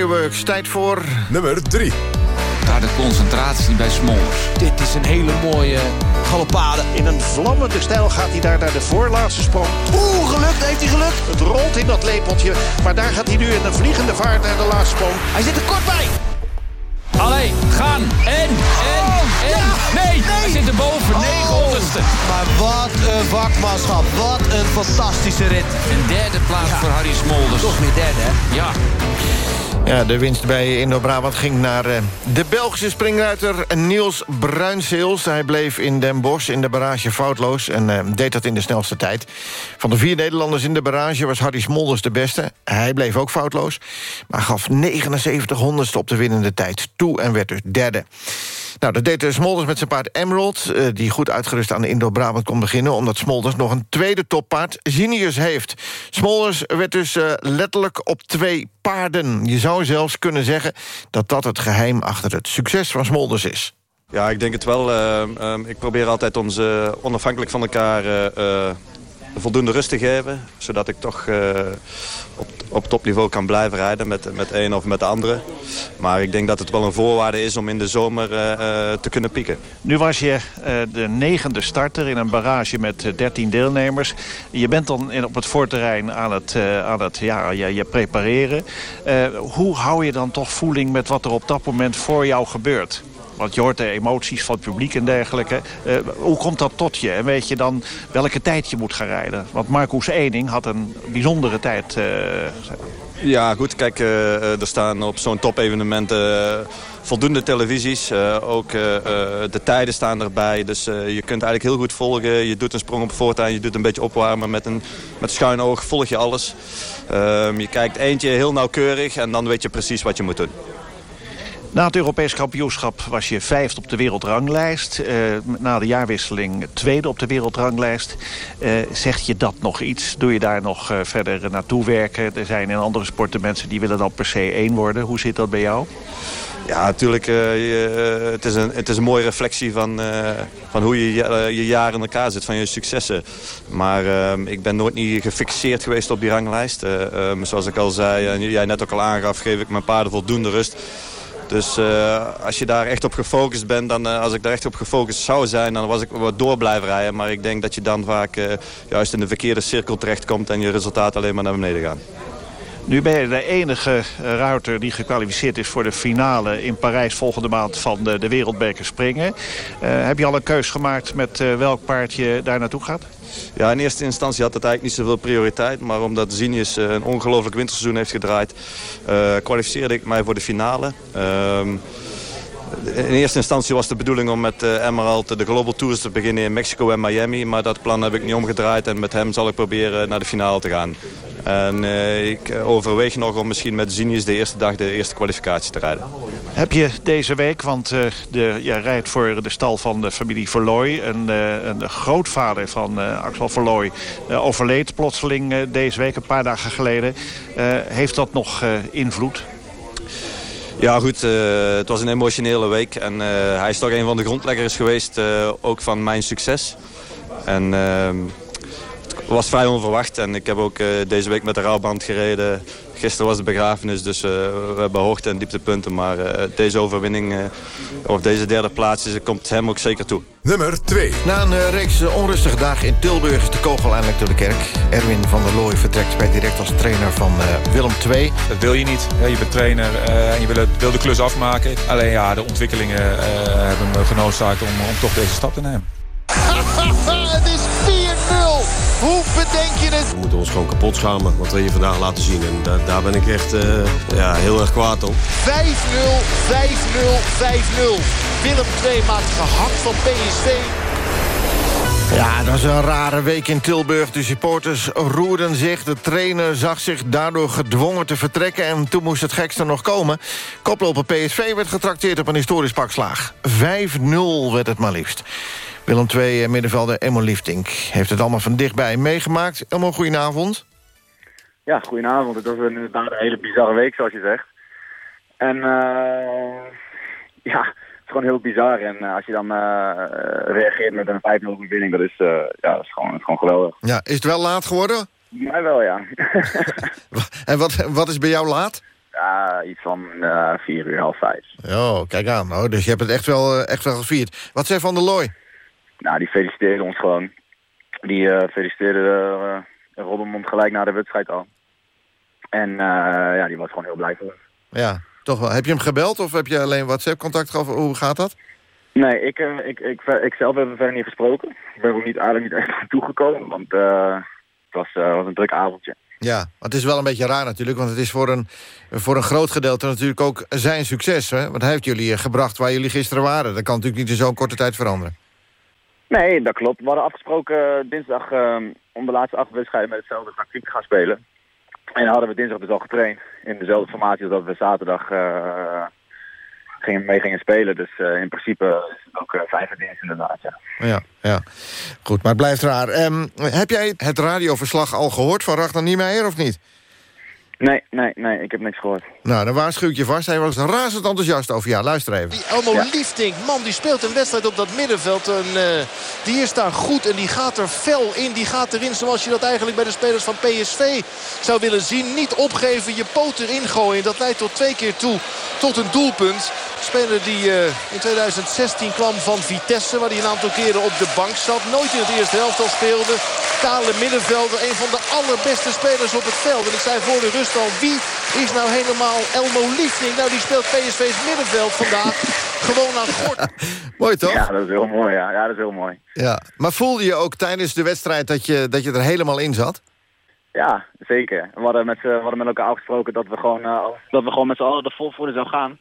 Fireworks. Tijd voor... Nummer 3. Daar de concentratie bij Smollers. Dit is een hele mooie galopade. In een vlammende stijl gaat hij daar naar de voorlaatste sprong. Oeh, gelukt, heeft hij geluk. Het rolt in dat lepeltje. Maar daar gaat hij nu in een vliegende vaart naar de laatste sprong. Hij zit er kort bij. Allee, gaan. En, en, en. Nee, hij zit erboven. 900ste. Maar wat een vakmanschap. Wat een fantastische rit. Een derde plaats voor Harry Smolders. Toch weer derde, hè? Ja. Ja, de winst bij Indo-Brabant ging naar eh, de Belgische springruiter Niels Bruinseels. Hij bleef in Den Bosch in de barrage foutloos en eh, deed dat in de snelste tijd. Van de vier Nederlanders in de barrage was Harry Smolders de beste. Hij bleef ook foutloos, maar gaf 79 honderdste op de winnende tijd toe... en werd dus derde. Nou, dat deed Smolders met zijn paard Emerald... eh, die goed uitgerust aan de Indo-Brabant kon beginnen... omdat Smolders nog een tweede toppaard, Zinius, heeft. Smolders werd dus eh, letterlijk op twee paarden. Je zou zelfs kunnen zeggen dat dat het geheim... achter het succes van Smolders is. Ja, ik denk het wel. Eh, ehm, ik probeer altijd ons eh, onafhankelijk van elkaar eh, voldoende rust te geven. Zodat ik toch eh, op, op topniveau kan blijven rijden met, met een of met de andere. Maar ik denk dat het wel een voorwaarde is om in de zomer eh, eh, te kunnen pieken. Nu was je de negende starter in een barrage met eh, 13 deelnemers. Je bent dan in, op het voorterrein aan het, aan het ja, je, je prepareren. Hoe hou je dan toch voeling met wat er op dat moment voor jou gebeurt? Want je hoort de emoties van het publiek en dergelijke. Eh, hoe komt dat tot je? En weet je dan welke tijd je moet gaan rijden? Want Marcus Ening had een bijzondere tijd. eh, Ja, goed. Kijk, eh, er staan op zo'n topevenement voldoende televisies. Ook de tijden staan erbij. Dus je kunt eigenlijk heel goed volgen. Je doet een sprong op voortuin, je doet een beetje opwarmen. Met een met schuin oog volg je alles. Ehm, je kijkt eentje heel nauwkeurig en dan weet je precies wat je moet doen. Na het Europees kampioenschap was je vijfde op de wereldranglijst. Eh, na de jaarwisseling tweede op de wereldranglijst. Eh, zegt je dat nog iets? Doe je daar nog eh, verder naartoe werken? Er zijn in andere sporten mensen die willen dan per se één worden. Hoe zit dat bij jou? Ja, natuurlijk. je, het, is een, het is mooie reflectie van, van hoe je je jaar in elkaar zit, van je successen. Maar ik ben nooit niet gefixeerd geweest op die ranglijst. Zoals ik al zei, en jij net ook al aangaf, geef ik mijn paarden voldoende rust. Dus eh, als je daar echt op gefocust bent, dan, eh, als ik daar echt op gefocust zou zijn, dan was ik wat door blijven rijden. Maar ik denk dat je dan vaak eh, juist in de verkeerde cirkel terechtkomt en je resultaten alleen maar naar beneden gaan. Nu ben je de enige eh, ruiter die gekwalificeerd is voor de finale in Parijs volgende maand van de, de Springen. Eh, heb je al een keus gemaakt met eh, welk paard je daar naartoe gaat? Ja, in eerste instantie had het eigenlijk niet zoveel prioriteit. Maar omdat Zinius een ongelooflijk winterseizoen heeft gedraaid... kwalificeerde ik mij voor de finale. Ehm, in eerste instantie was de bedoeling om met eh, Emerald de Global Tours te beginnen in Mexico en Miami. Maar dat plan heb ik niet omgedraaid en met hem zal ik proberen naar de finale te gaan. En eh, ik overweeg nog om misschien met Zinius de eerste dag de eerste kwalificatie te rijden. Heb je deze week, want eh, de, je rijdt voor de stal van de familie Verlooy... een, eh, een grootvader van eh, Axel Verlooy eh, overleed plotseling eh, deze week, een paar dagen geleden. Eh, heeft dat nog eh, invloed? Ja goed, eh, het was een emotionele week en eh, hij is toch een van de grondleggers geweest, eh, ook van mijn succes. En ehm, het was vrij onverwacht en ik heb ook deze week met de rouwband gereden. Gisteren was de begrafenis, dus eh, we hebben hoogte- en dieptepunten. Maar eh, deze overwinning, eh, of deze derde plaats, is, komt hem ook zeker toe. Nummer 2. Na een eh, reeks onrustige dagen in Tilburg is de kogel eindelijk door de kerk. Erwin van der Looy vertrekt bij direct als trainer van eh, Willem II. Dat wil je niet. Je bent trainer eh, en je wil, het- wil de klus afmaken. Alleen ja, de ontwikkelingen eh, hebben me genoodzaakt om, om toch deze stap te nemen. het is 4-0. Hoe bedenk je het? We moeten ons gewoon kapot schamen wat we hier vandaag laten zien. En daar, daar ben ik echt eh, ja, heel erg kwaad om. 5-0, 5-0, 5-0. Willem II maakt gehakt van PSV. Ja, dat was een rare week in Tilburg. De supporters roerden zich. De trainer zag zich daardoor gedwongen te vertrekken. En toen moest het gekste nog komen. Koploper PSV werd getrakteerd op een historisch pakslaag. 5-0 werd het maar liefst. Willem II eh, middenvelder Emo Liefdink heeft het allemaal van dichtbij meegemaakt. Elmo, goedenavond. Ja, goedenavond. Het was inderdaad een hele bizarre week, zoals je zegt. En eh, ja, het is gewoon heel bizar. En eh, als je dan eh, reageert met een 5-0 overwinning, dat is, eh, ja, dat is, gewoon, dat is gewoon geweldig. Ja, is het wel laat geworden? Mij wel, ja. En wat, wat is bij jou laat? ja iets van eh, vier uur, half vijf. Oh, kijk aan. Oh, dus je hebt het echt wel, eh, echt wel gevierd. Wat zei Van der Looy? Nou, die feliciteerde ons gewoon. Die eh, feliciteerde uh, Robbenmond gelijk na de wedstrijd al. En eh, ja, die was gewoon heel blij voor ons. Ja, toch wel. Heb je hem gebeld of heb je alleen WhatsApp-contact gehad? Hoe gaat dat? Nee, ik, eh, ik, ik, ik zelf heb er verder niet gesproken. Ik ben er ook niet, eigenlijk niet echt aan toegekomen, want eh, het was, eh, was een druk avondje. Ja, maar het is wel een beetje raar natuurlijk... want het is voor een, voor een groot gedeelte natuurlijk ook zijn succes. Hè? Want hij heeft jullie eh, gebracht waar jullie gisteren waren. Dat kan natuurlijk niet in zo'n korte tijd veranderen. Nee, dat klopt. We hadden afgesproken eh, dinsdag eh, om de laatste acht wedstrijden met hetzelfde tactiek te gaan spelen. En hadden we dinsdag dus al getraind in dezelfde formatie als dat we zaterdag eh, gingen, mee gingen spelen. Dus eh, in principe is het ook uh, vijf dienst inderdaad, ja. Ja, ja. Goed, maar het blijft raar. Ehm, heb jij het radioverslag al gehoord van Ragnar Niemeyer of niet? Nee, nee, nee, ik heb niks gehoord. Nou, dan waarschuw ik je vast. Hij was razend enthousiast over. Ja, luister even. Die Elmo Liefdink, man, die speelt een wedstrijd op dat middenveld. En, eh, die is daar goed en die gaat er fel in. Die gaat erin zoals je dat eigenlijk bij de spelers van PSV zou willen zien. Niet opgeven, je poot erin gooien. Dat leidt tot twee keer toe tot een doelpunt. Speler die eh, in 2016 kwam van Vitesse, waar hij een aantal keren op de bank zat. Nooit in het eerste helft al speelde. Kale middenvelder, een van de allerbeste spelers op het veld. En ik zei voor de rust al, wie is nou helemaal Elmo Liefdink? Nou, die speelt PSV's middenveld vandaag. Gewoon aan gort. Mooi toch? Ja, dat is heel mooi, ja. Ja, dat is heel mooi. Ja. Maar voelde je ook tijdens de wedstrijd dat je, dat je er helemaal in zat? Ja, zeker. We hadden met, we hadden met elkaar afgesproken dat we gewoon, eh, dat we gewoon met z'n allen er vol voor zou gaan.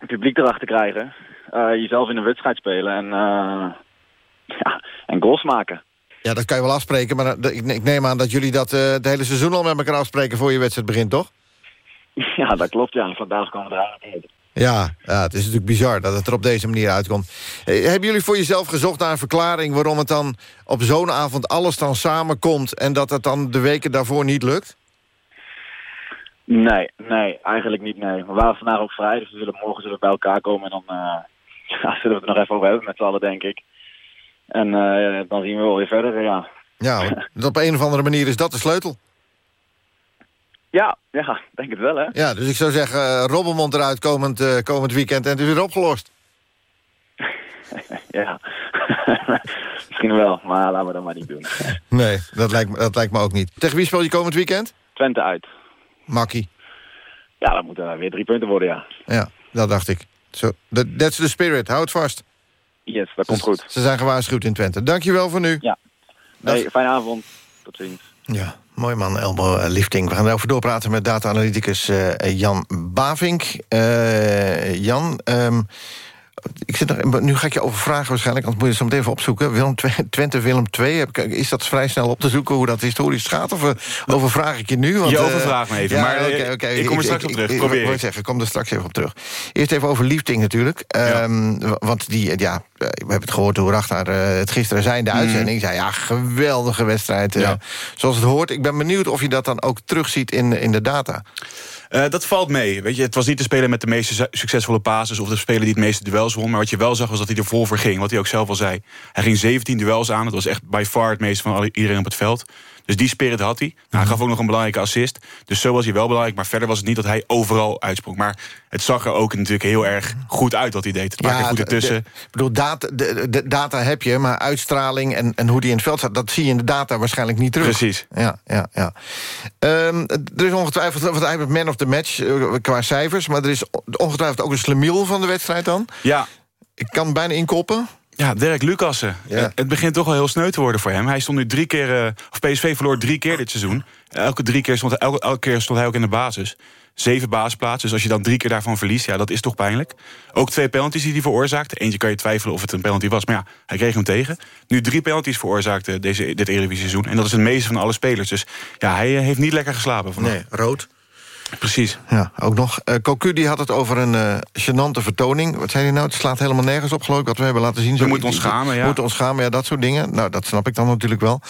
Het publiek erachter krijgen. eh, jezelf in een wedstrijd spelen en, eh, ja, en goals maken. Ja, dat kan je wel afspreken. Maar ik, neem aan dat jullie dat eh, het hele seizoen al met elkaar afspreken... voor je wedstrijd begint, toch? Ja, dat klopt, ja. Vandaag komen we uit. Ja, ja, het is natuurlijk bizar dat het er op deze manier uitkomt. Hebben jullie voor jezelf gezocht naar een verklaring... waarom het dan op zo'n avond alles dan samenkomt... en dat het dan de weken daarvoor niet lukt? Nee, nee, eigenlijk niet, nee. We waren vandaag ook vrij, dus we zullen, morgen zullen we bij elkaar komen en dan eh, ja, zullen we het er nog even over hebben met z'n allen, denk ik. En eh, dan zien we wel weer verder, ja. Ja, dus op een of andere manier is dat de sleutel. Ja, ja, denk het wel, hè. Ja, dus ik zou zeggen, uh, Robbenmond eruit komend, komend weekend... en het is weer opgelost. ja, misschien wel, maar laten we dat maar niet doen. Nee, dat lijkt, me- dat lijkt me ook niet. Tegen wie speel je komend weekend? Twente uit. Makkie. Ja, dat moeten weer drie punten worden, ja. Ja, dat dacht ik. So, that- that's the spirit. Hou het vast. Yes, dat komt goed. Ze zijn gewaarschuwd in Twente. Dankjewel voor nu. Ja. Nee, fijne avond. Tot ziens. Ja, mooi man, Elmo eh, Lifting. We gaan erover doorpraten met data-analyticus eh, Jan Bavink. Eh, Jan, ehm, ik zit nog, nu ga ik je over vragen waarschijnlijk... want moet je het zo meteen even opzoeken. Willem Twente Willem 2, heb ik- is dat vrij snel op te zoeken... hoe dat historisch gaat? Of eh, overvraag ik je nu? Je eh, overvraagt me even, maar, eh, ik kom er straks op terug. Probeer Ik, ik. wou zeggen, kom er straks even op terug. Eerst even over Liefding natuurlijk. Ehm, Want die, ja, we hebben het gehoord hoe eh, het gisteren zei in de uitzending. zei, ja, geweldige wedstrijd. Zoals het hoort. Ik ben benieuwd of je dat dan ook terugziet in, in de data. Eh, dat valt mee. Weet je, het was niet de speler met de meest su- succesvolle passes... of de speler die het meeste duels won. Maar wat je wel zag was dat hij er vol voor ging. Wat hij ook zelf al zei. Hij ging 17 duels aan. Dat was echt by far het meeste van iedereen op het veld. Dus die spirit had hij. Nou, hij gaf ook nog een belangrijke assist. Dus zo was hij wel belangrijk. Maar verder was het niet dat hij overal uitsprong. Maar het zag er ook natuurlijk heel erg goed uit wat hij deed. Het maakte goed de- ertussen. Ik bedoel, data, de, de data heb je, maar uitstraling en, en hoe die in het veld staat... dat zie je in de data waarschijnlijk niet terug. Precies. Ja, ja, ja. Ehm, er is ongetwijfeld wat hij man of the match eh, qua cijfers... maar er is ongetwijfeld ook een slemiel van de wedstrijd dan. Ja. Ik kan bijna inkoppen. Ja, Dirk Lucassen. Eh, Het begint toch wel heel sneu te worden voor hem. Hij stond nu drie keer... eh, of PSV verloor drie keer dit seizoen. Elke, drie keer stond, elke, elke keer stond hij ook in de basis. Zeven basisplaatsen. Dus als je dan drie keer daarvan verliest, ja, dat is toch pijnlijk. Ook twee penalties die hij veroorzaakte. Eentje kan je twijfelen of het een penalty was. Maar ja, hij kreeg hem tegen. Nu drie penalties veroorzaakte deze, dit Eredivisie seizoen. En dat is het meeste van alle spelers. Dus ja, hij eh, heeft niet lekker geslapen vandaag. Nee, rood. Precies. Ja, ook nog. Eh Cocu die had het over een eh gênante vertoning. Wat zei hij nou? Het slaat helemaal nergens op, geloof ik, wat we hebben laten zien. We moeten ons schamen, ja. Moeten ons schamen, ja, dat soort dingen. Nou, dat snap ik dan natuurlijk wel.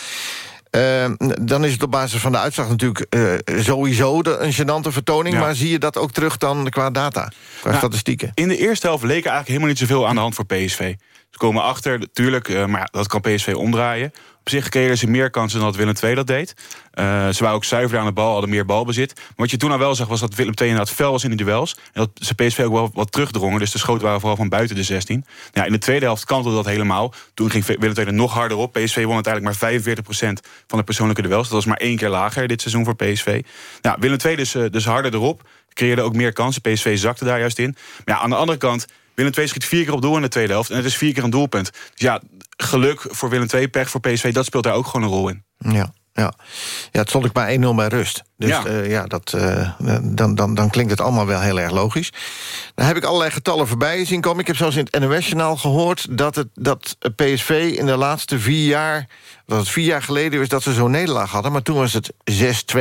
Eh, dan is het op basis van de uitslag natuurlijk sowieso de, een gênante vertoning. Ja. Maar zie je dat ook terug dan qua data, qua Nou, statistieken? In de eerste helft leek er eigenlijk helemaal niet zoveel aan de hand voor PSV. Ze komen achter, natuurlijk, maar dat kan PSV omdraaien. Zich creëerden ze meer kansen dan dat Willem II dat deed. Uh, ze waren ook zuiver aan de bal, hadden meer balbezit. Maar wat je toen al wel zag, was dat Willem II inderdaad fel was in de duels. En dat ze PSV ook wel wat terugdrongen. Dus de schoten waren vooral van buiten de 16. Ja, in de tweede helft kantelde dat helemaal. Toen ging Willem II er nog harder op. PSV won uiteindelijk maar 45% van de persoonlijke duels. Dat was maar één keer lager dit seizoen voor PSV. Nou, Willem II dus, dus harder erop. Creëerde ook meer kansen. PSV zakte daar juist in. Maar ja, aan de andere kant Willem II schiet vier keer op doel in de tweede helft. En het is vier keer een doelpunt. Dus ja, geluk voor Willem II, pech voor PSV... dat speelt daar ook gewoon een rol in. Ja. Ja. ja, het stond ik maar 1-0 bij rust. Dus ja, uh, ja dat, uh, dan, dan, dan klinkt het allemaal wel heel erg logisch. Dan heb ik allerlei getallen voorbij zien komen. Ik heb zelfs in het NOS-journaal gehoord... Dat, het, dat PSV in de laatste vier jaar... dat het vier jaar geleden is dat ze zo'n nederlaag hadden... maar toen was het 6-2.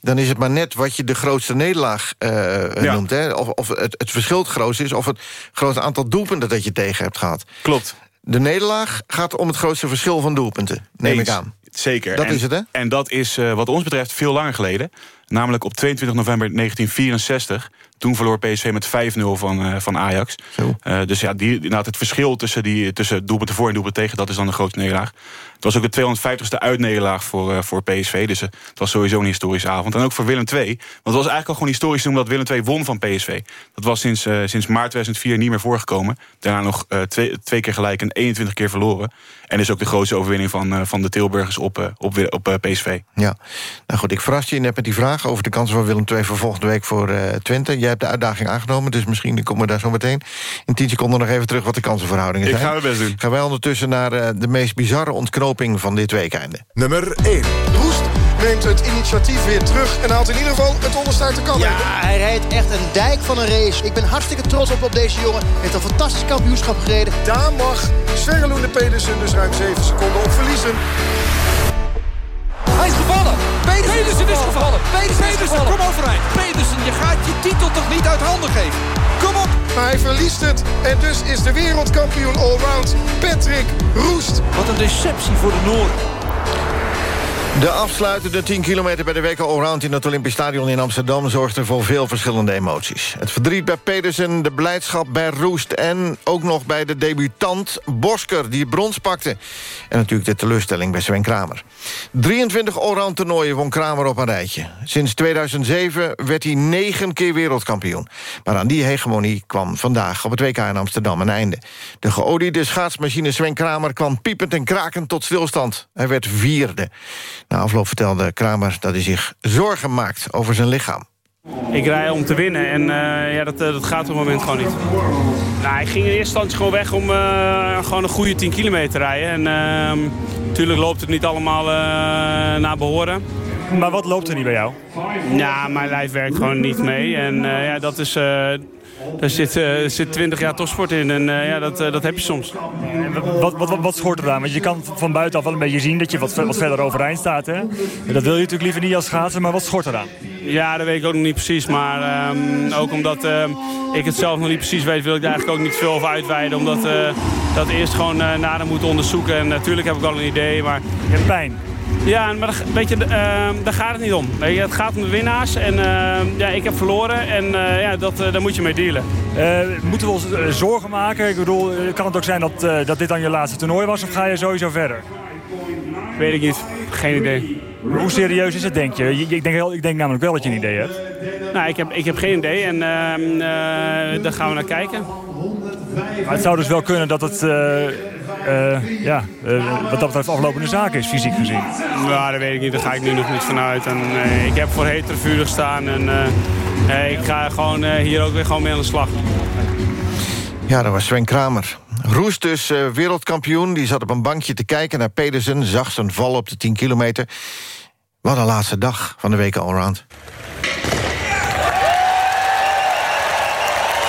Dan is het maar net wat je de grootste nederlaag uh, ja. noemt. Hè? Of, of het, het verschil het grootst is... of het grootste aantal doelpunten dat je tegen hebt gehad. Klopt. De nederlaag gaat om het grootste verschil van doelpunten, neem Eens. ik aan. Zeker. Dat en, is het, hè? En dat is uh, wat ons betreft veel langer geleden. Namelijk op 22 november 1964. Toen verloor PSV met 5-0 van, uh, van Ajax. Uh, dus ja, die, inderdaad, het verschil tussen, die, tussen doelpunten voor en doelpunten tegen... dat is dan de grootste nederlaag. Het was ook de 250ste uitnederlaag voor, uh, voor PSV. Dus het was sowieso een historische avond. En ook voor Willem II. Want het was eigenlijk al gewoon historisch omdat Willem II won van PSV. Dat was sinds, sinds maart 2004 niet meer voorgekomen. Daarna nog twee, twee keer gelijk en 21 keer verloren. En is ook de grootste overwinning van, van de Tilburgers op, op, op PSV. Ja, nou goed, ik verras je net met die vraag... over de kansen van Willem II voor volgende week voor Twente. Jij hebt de uitdaging aangenomen, dus misschien komen we daar zo meteen... in 10 seconden nog even terug wat de kansenverhoudingen zijn. Ik ga het best doen. Gaan wij ondertussen naar uh, de meest bizarre ontknoping van dit weekende. Nummer 1. Roest neemt het initiatief weer terug en haalt in ieder geval het onderste uit de kan. Ja, hij rijdt echt een dijk van een race. Ik ben hartstikke trots op, op deze jongen. Hij heeft een fantastisch kampioenschap gereden. Daar mag Sverreloene Pedersen dus ruim 7 seconden op verliezen. Hij is gevallen. Pedersen, Pedersen is gevallen. Pedersen, Pedersen, Pedersen kom overeind. Pedersen, je gaat je titel toch niet uit handen geven. Kom op. Maar hij verliest het. En dus is de wereldkampioen allround Patrick Roest. Wat een deceptie voor de Noorden. De afsluitende 10 kilometer bij de WK Allround in het Olympisch Stadion in Amsterdam... zorgde voor veel verschillende emoties. Het verdriet bij Pedersen, de blijdschap bij Roest... en ook nog bij de debutant Bosker, die brons pakte. En natuurlijk de teleurstelling bij Sven Kramer. 23 allround toernooien won Kramer op een rijtje. Sinds 2007 werd hij negen keer wereldkampioen. Maar aan die hegemonie kwam vandaag op het WK in Amsterdam een einde. De geoliede schaatsmachine Sven Kramer kwam piepend en krakend tot stilstand. Hij werd vierde. Na afloop vertelde Kramer dat hij zich zorgen maakt over zijn lichaam. Ik rij om te winnen en uh, ja, dat, uh, dat gaat op het moment gewoon niet. Nou, ik ging in eerste instantie gewoon weg om uh, gewoon een goede 10 kilometer te rijden. En natuurlijk loopt het niet allemaal naar behoren. Maar wat loopt er niet bij jou? Ja, mijn lijf werkt gewoon niet mee. En ja, dat is... Daar zit, uh, zit 20 jaar topsport in en uh, ja, dat, uh, dat heb je soms. Wat, wat, wat, wat schort er aan? Want je kan van buitenaf wel een beetje zien dat je wat, wat verder overeind staat. Hè? Dat wil je natuurlijk liever niet als schaatsen, maar wat schort er aan? Ja, dat weet ik ook nog niet precies. Maar um, ook omdat uh, ik het zelf nog niet precies weet, wil ik daar eigenlijk ook niet veel over uitweiden. Omdat dat eerst gewoon nader moet onderzoeken. En natuurlijk heb ik al een idee, maar... Je hebt pijn? Ja, maar weet je, daar gaat het niet om. Weet je, het gaat om de winnaars. En ja, ik heb verloren en ja, dat, daar moet je mee dealen. moeten we ons zorgen maken? Ik bedoel, kan het ook zijn dat, dat dit dan je laatste toernooi was? Of ga je sowieso verder? Weet ik niet. Geen idee. Hoe serieus is het, denk je? Ik denk, ik denk namelijk wel dat je een idee hebt. Nou, ik heb, ik heb geen idee en uh, uh, daar gaan we naar kijken. Maar het zou dus wel kunnen dat het, uh, ja, wat dat betreft aflopende zaak is, fysiek gezien. Ja, dat weet ik niet. Daar ga ik nu nog niet vanuit. En, ik heb voor hetere vuur gestaan en ik ga gewoon, hier ook weer gewoon mee aan de slag. Ja, dat was Sven Kramer. Roes dus uh, wereldkampioen. Die zat op een bankje te kijken naar Pedersen. Zag zijn val op de 10 kilometer. Wat een laatste dag van de weken allround.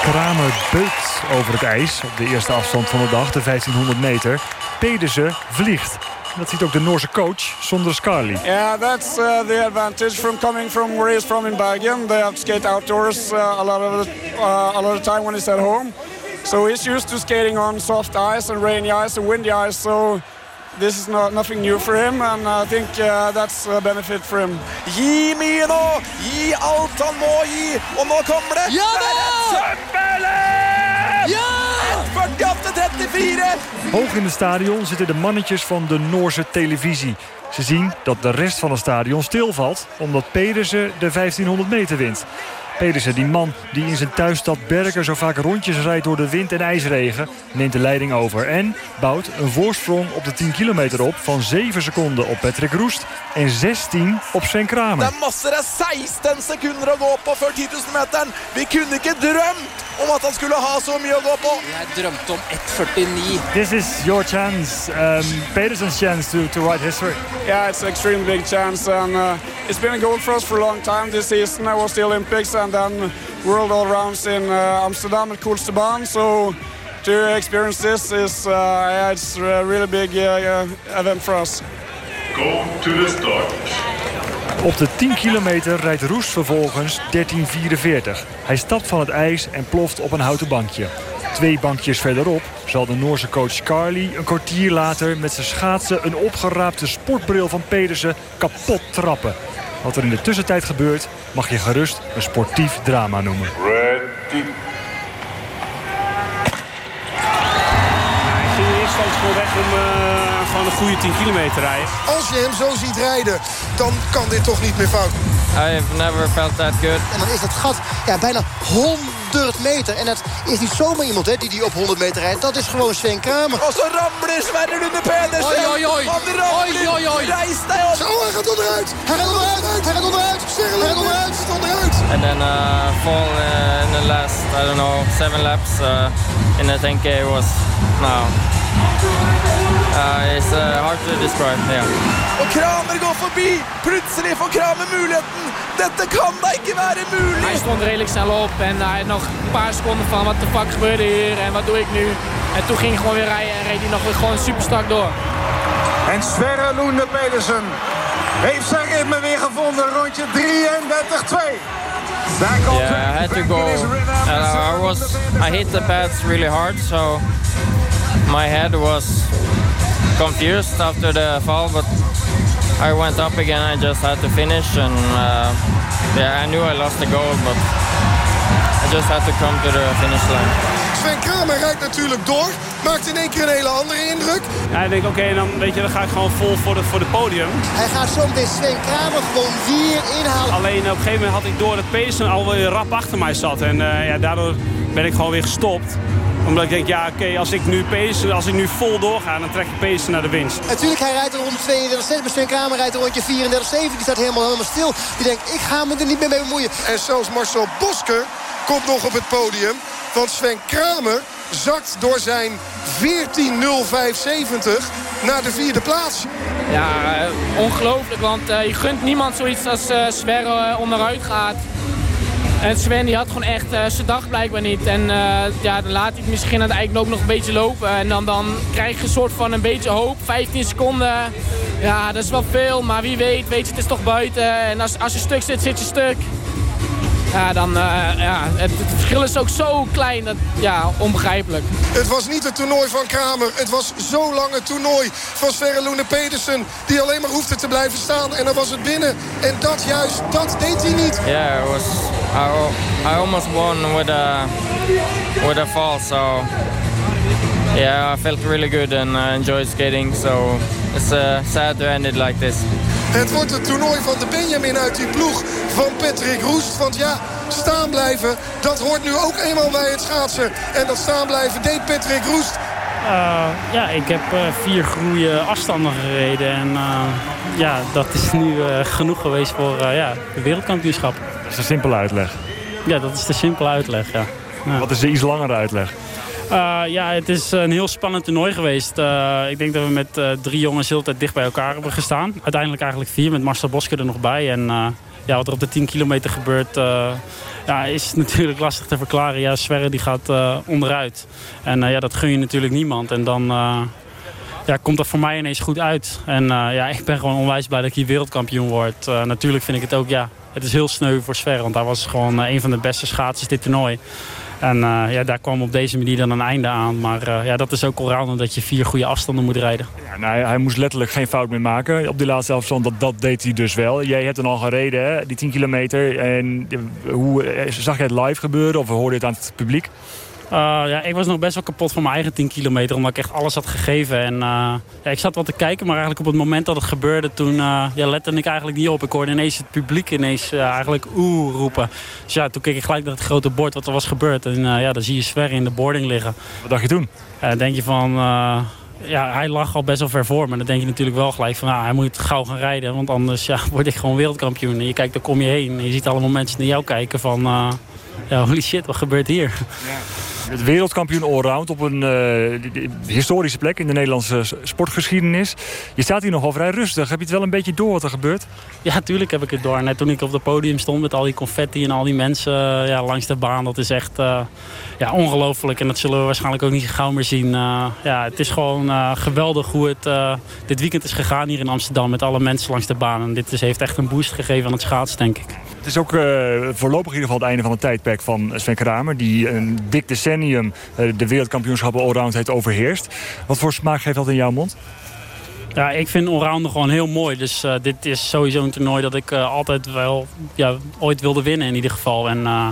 Kramer beukt over het ijs op de eerste afstand van de dag, de 1500 meter. Pedersen vliegt. Dat ziet ook de Noorse coach, Sondre Skarli. Yeah, that's uh, the advantage from coming from where he's from in Bergen. They have to skate outdoors uh, a, lot of the, uh, a lot of time when he's at home. So he's used to skating on soft ice and rainy ice and windy ice. So this is not nothing new for him, and I think uh, that's a benefit for him. Gi mye nå! Gi alt han må gi! Og nå kommer det! Ja da! Det er Søppelen! Ja! 48-39! Hoog in het stadion zitten de mannetjes van de Noorse televisie. Ze zien dat de rest van het stadion stilvalt... omdat Pedersen de 1500 meter wint. Pedersen, die man die in zijn thuisstad Bergen zo vaak rondjes rijdt door de wind en ijsregen, neemt de leiding over. En bouwt een voorsprong op de 10 kilometer op van 7 seconden op Patrick Roest en 16 op Sven Kramer. Det er masse, det er 16 sekunder å gå på før 10 000 meteren. Vi kunne ikke drømt om at han skulle ha så mye å gå på. Jeg drømte om 1,49. This is your chance, um, Pedersen's chance to, to write history. Yeah, it's an extremely big chance, and uh, it's been a goal for us for a long time this season. I was the Olympics and then World All Rounds in uh, Amsterdam at Koolstebaan. So to experience this is uh, yeah, it's a really big uh, event for us. Go to the start. Op de 10 kilometer rijdt Roest vervolgens 13.44. Hij stapt van het ijs en ploft op een houten bankje. Twee bankjes verderop zal de Noorse coach Carly een kwartier later... met zijn schaatsen een opgeraapte sportbril van Pedersen kapot trappen. Wat er in de tussentijd gebeurt mag je gerust een sportief drama noemen. Ready. Hij ging in eerste instantie gewoon weg om eh, gewoon een goede 10 kilometer te rijden. Als je hem zo ziet rijden, dan kan dit toch niet meer fout. I've never felt that good. En dan is dat gat ja, bijna 100 meter. En dat is niet zomaar iemand hè, die die op 100 meter rijdt. Dat is gewoon Sven Kramer. Og så ramler Sverre Lunde Pedersen. Oi, oi, oi. Han ramler. Oi, oi, oi. Reis deg opp. Zo, hij gaat onderuit. Hij gaat onderuit. Hij gaat onderuit. Lunde zit onderuit. And then uh, fall uh, in the last, I don't know, seven laps uh, in the 10K was, no. Uh, it's uh, hard to describe, yeah. Og Kramer går forbi. Plutselig får Kramer muligheten. Dette kan da ikke være mulig. Hij stond redelijk snel op en hij nog een paar seconden van wat de fuck gebeurde hier en wat doe ik nu. En toen ging hij gewoon weer rijden en reed hij nog weer gewoon super strak door. En Sverre Loende Pedersen heeft zijn ritme weer gevonden. Rondje 33-2. Daar komt Yeah, I had to go. Uh, I was, I hit the pads really hard, so my head was confused after the fall, but I went up again. I just had to finish, and uh, yeah, I knew I lost the goal, but I just had to come to the finish line. Sven Kramer rijdt natuurlijk door. Maakt in één keer een hele andere indruk. Ja, ik denk, oké, dan, weet je, dan ga ik gewoon vol voor, de, voor de podium. Hij gaat zo meteen Sven Kramer gewoon weer inhalen. Alleen op een gegeven moment had ik door dat Pedersen alweer rap achter mij zat. En eh, ja, daardoor ben ik gewoon weer gestopt. Omdat ik denk, ja oké, als ik nu Pedersen, als ik nu vol doorga, dan trek ik Pedersen naar de winst. Natuurlijk, hij rijdt een rond 32 6 maar Sven Kramer rijdt een rondje 34 7 Die staat helemaal, helemaal stil. Die denkt, ik ga me er niet meer mee bemoeien. En zelfs Marcel Bosker komt nog op het podium. Want Sven Kramer zakt door zijn 14.05.70 naar de vierde plaats. Ja, eh, ongelooflijk, want eh, je gunt niemand zoiets als eh Sverre onderuit gaat. En Sven die had gewoon echt eh, zijn dag blijkbaar niet. En eh, ja, dan laat hij misschien aan het eind ook nog een beetje lopen. En dan, dan krijg je een soort van een beetje hoop. 15 seconden, ja, dat is wel veel. Maar wie weet, weet je, het is toch buiten. En als, als je stuk zit, zit je stuk. Ja, dan, eh, ja, het, het verschil is ook zo klein. Dat, ja, onbegrijpelijk. Het was niet het toernooi van Kramer. Het was zo lang het toernooi van Sverre Loene Pedersen. Die alleen maar hoefde te blijven staan. En dan was het binnen. En dat juist, dat deed hij niet. Yeah, it was. I, I almost won with a with a fall, so yeah, I felt really good and I enjoyed skating. So it's uh, sad to end it like this. Het wordt het toernooi van de Benjamin uit die ploeg van Patrick Roest. Want ja, staan blijven, dat hoort nu ook eenmaal bij het schaatsen. En dat staan blijven deed Patrick Roest. Uh, ja, ik heb uh, vier goede afstanden gereden. En uh, ja, dat is nu genoeg geweest voor ja, de wereldkampioenschap. Dat is een simpele uitleg. Ja, dat is de simpele uitleg, ja. ja. Wat is de iets langere uitleg? Uh, ja, het is een heel spannend toernooi geweest. Uh, ik denk dat we met uh, drie jongens heel tijd dicht bij elkaar hebben gestaan. Uiteindelijk eigenlijk vier, met Marcel Bosker er nog bij. En ja, wat er op de 10 kilometer gebeurt, ja, is natuurlijk lastig te verklaren. Ja, Sverre die gaat onderuit. En ja, dat gun je natuurlijk niemand. En dan ja, komt dat voor mij ineens goed uit. En ja, ik ben gewoon onwijs blij dat ik hier wereldkampioen word. natuurlijk vind ik het ook, ja, het is heel sneu voor Sverre. Want hij was gewoon een van de beste schaatsers dit toernooi. En uh, ja, daar kwam op deze manier dan een einde aan. Maar uh, ja, dat is ook allround dat je vier goede afstanden moet rijden. Ja, nou, hij moest letterlijk geen fout meer maken op die laatste afstand. Dat, dat deed hij dus wel. Jij hebt dan al gereden, hè, die 10 kilometer. En hoe, zag je het live gebeuren of hoorde je het aan het publiek? Uh, ja, ik was nog best wel kapot van mijn eigen 10 kilometer. Omdat ik echt alles had gegeven. En, uh, ja, ik zat wat te kijken. Maar eigenlijk op het moment dat het gebeurde. Toen uh, ja, lette ik eigenlijk niet op. Ik hoorde ineens het publiek ineens eigenlijk oeh roepen. Dus ja, toen keek ik gelijk naar het grote bord wat er was gebeurd. En ja, dan zie je Sverre in de boarding liggen. Wat dacht je toen? dan denk je van ja, hij lag al best wel ver voor. Maar dan denk je natuurlijk wel gelijk van, nou, hij moet gauw gaan rijden. Want anders ja, word ik gewoon wereldkampioen. En je kijkt, daar kom je heen. En je ziet allemaal mensen naar jou kijken van, uh, ja, holy shit, wat gebeurt hier? Ja. Het wereldkampioen allround op een uh, historische plek in de Nederlandse sportgeschiedenis. Je staat hier nogal vrij rustig. Heb je het wel een beetje door wat er gebeurt? Ja, tuurlijk heb ik het door. Net toen ik op het podium stond met al die confetti en al die mensen uh, ja, langs de baan. Dat is echt uh, ja, ongelooflijk. En dat zullen we waarschijnlijk ook niet gauw meer zien. ja, het is gewoon geweldig hoe het dit weekend is gegaan hier in Amsterdam. Met alle mensen langs de baan. En dit is, heeft echt een boost gegeven aan het schaatsen, denk ik. Het is ook voorlopig in ieder geval het einde van het tijdperk van Sven Kramer. Die een dik decennium de wereldkampioenschappen allround heeft overheerst. Wat voor smaak geeft dat in jouw mond? Ja, ik vind allrounder gewoon heel mooi. Dus uh, dit is sowieso een toernooi dat ik uh, altijd wel ja, ooit wilde winnen in ieder geval. En uh,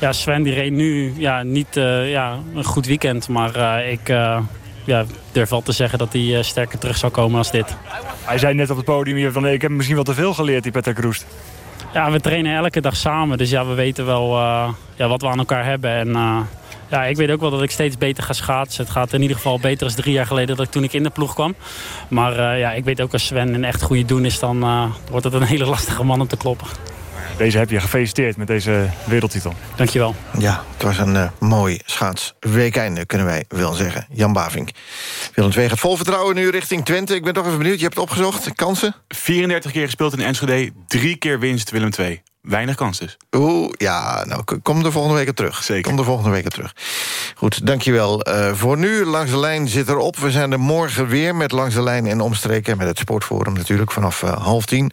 ja, Sven die reed nu ja, niet ja, een goed weekend. Maar ik ja, durf wel te zeggen dat hij sterker terug zou komen als dit. Hij zei net op het podium hier van ik heb misschien wel te veel geleerd, die Petter Kroest. Ja, we trainen elke dag samen. Dus ja, we weten wel ja, wat we aan elkaar hebben. En ja, ik weet ook wel dat ik steeds beter ga schaatsen. Het gaat in ieder geval beter dan drie jaar geleden dat ik toen ik in de ploeg kwam. Maar uh, ja, ik weet ook als Sven een echt goede doen is, dan uh, wordt het een hele lastige man om te kloppen. Deze heb je gefeliciteerd met deze wereldtitel. Dankjewel. Ja, het was een uh, mooi schaatsweekeinde, kunnen wij wel zeggen. Jan Bavink. Willem II gaat vol vertrouwen nu richting Twente. Ik ben toch even benieuwd, je hebt het opgezocht. Kansen? 34 keer gespeeld in Enschede, drie keer winst Willem II weinig kans dus. Oeh, ja, nou, kom de volgende week terug. Zeker. Kom de volgende week terug. Goed, dankjewel. Uh, voor nu, Langs de Lijn zit erop. We zijn er morgen weer met Langs de Lijn en omstreken... met het Sportforum natuurlijk, vanaf uh, half tien.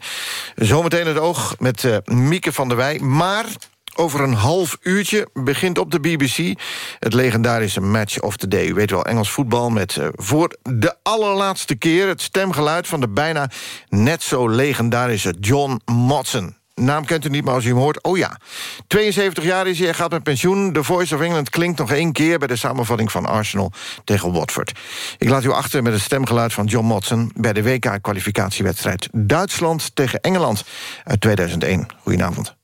Zometeen het oog met uh, Mieke van der Wij. Maar over een half uurtje begint op de BBC het legendarische Match of the Day. U weet wel, Engels voetbal met uh, voor de allerlaatste keer... het stemgeluid van de bijna net zo legendarische John Motson naam kent u niet, maar als u hem hoort, oh ja. 72 jaar is hij, gaat met pensioen. The Voice of England klinkt nog één keer... bij de samenvatting van Arsenal tegen Watford. Ik laat u achter met het stemgeluid van John Motson... bij de WK-kwalificatiewedstrijd Duitsland tegen Engeland uit 2001. Goedenavond.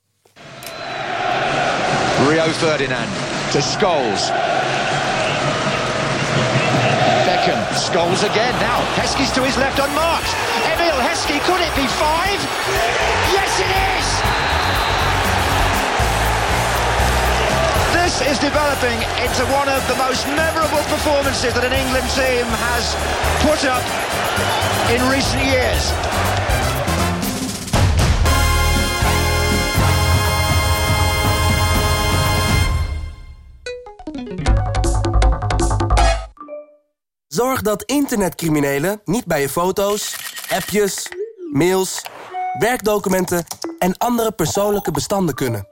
Rio Ferdinand to Scholes. Beckham, Scholes again. Now, Heskey's to his left unmarked. Emil Heskey, could it be five? Is developing into one of the most memorable performances that an England team has put up in recent years. Zorg dat internetcriminelen niet bij je foto's, appjes, mails, werkdocumenten en andere persoonlijke bestanden kunnen.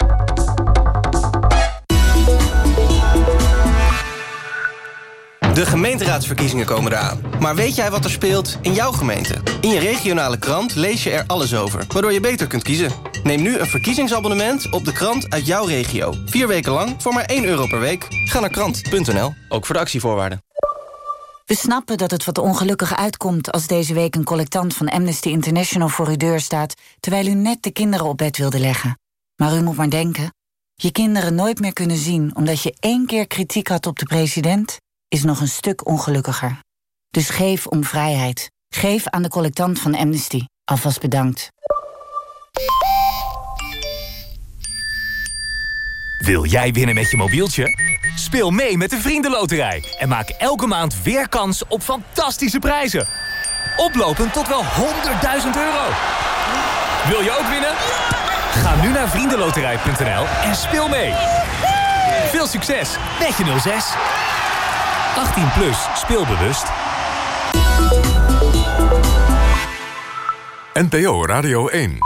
De gemeenteraadsverkiezingen komen eraan. Maar weet jij wat er speelt in jouw gemeente? In je regionale krant lees je er alles over, waardoor je beter kunt kiezen. Neem nu een verkiezingsabonnement op de krant uit jouw regio. Vier weken lang voor maar 1 euro per week. Ga naar krant.nl, ook voor de actievoorwaarden. We snappen dat het wat ongelukkig uitkomt als deze week een collectant van Amnesty International voor uw deur staat, terwijl u net de kinderen op bed wilde leggen. Maar u moet maar denken, je kinderen nooit meer kunnen zien omdat je één keer kritiek had op de president, is nog een stuk ongelukkiger. Dus geef om vrijheid. Geef aan de collectant van Amnesty. Alvast bedankt. Wil jij winnen met je mobieltje? Speel mee met de Vriendenloterij en maak elke maand weer kans op fantastische prijzen. Oplopend tot wel 100.000 euro. Wil je ook winnen? Ga nu naar vriendenloterij.nl en speel mee. Veel succes met je 06. 18 plus, speelbewust. NPO Radio 1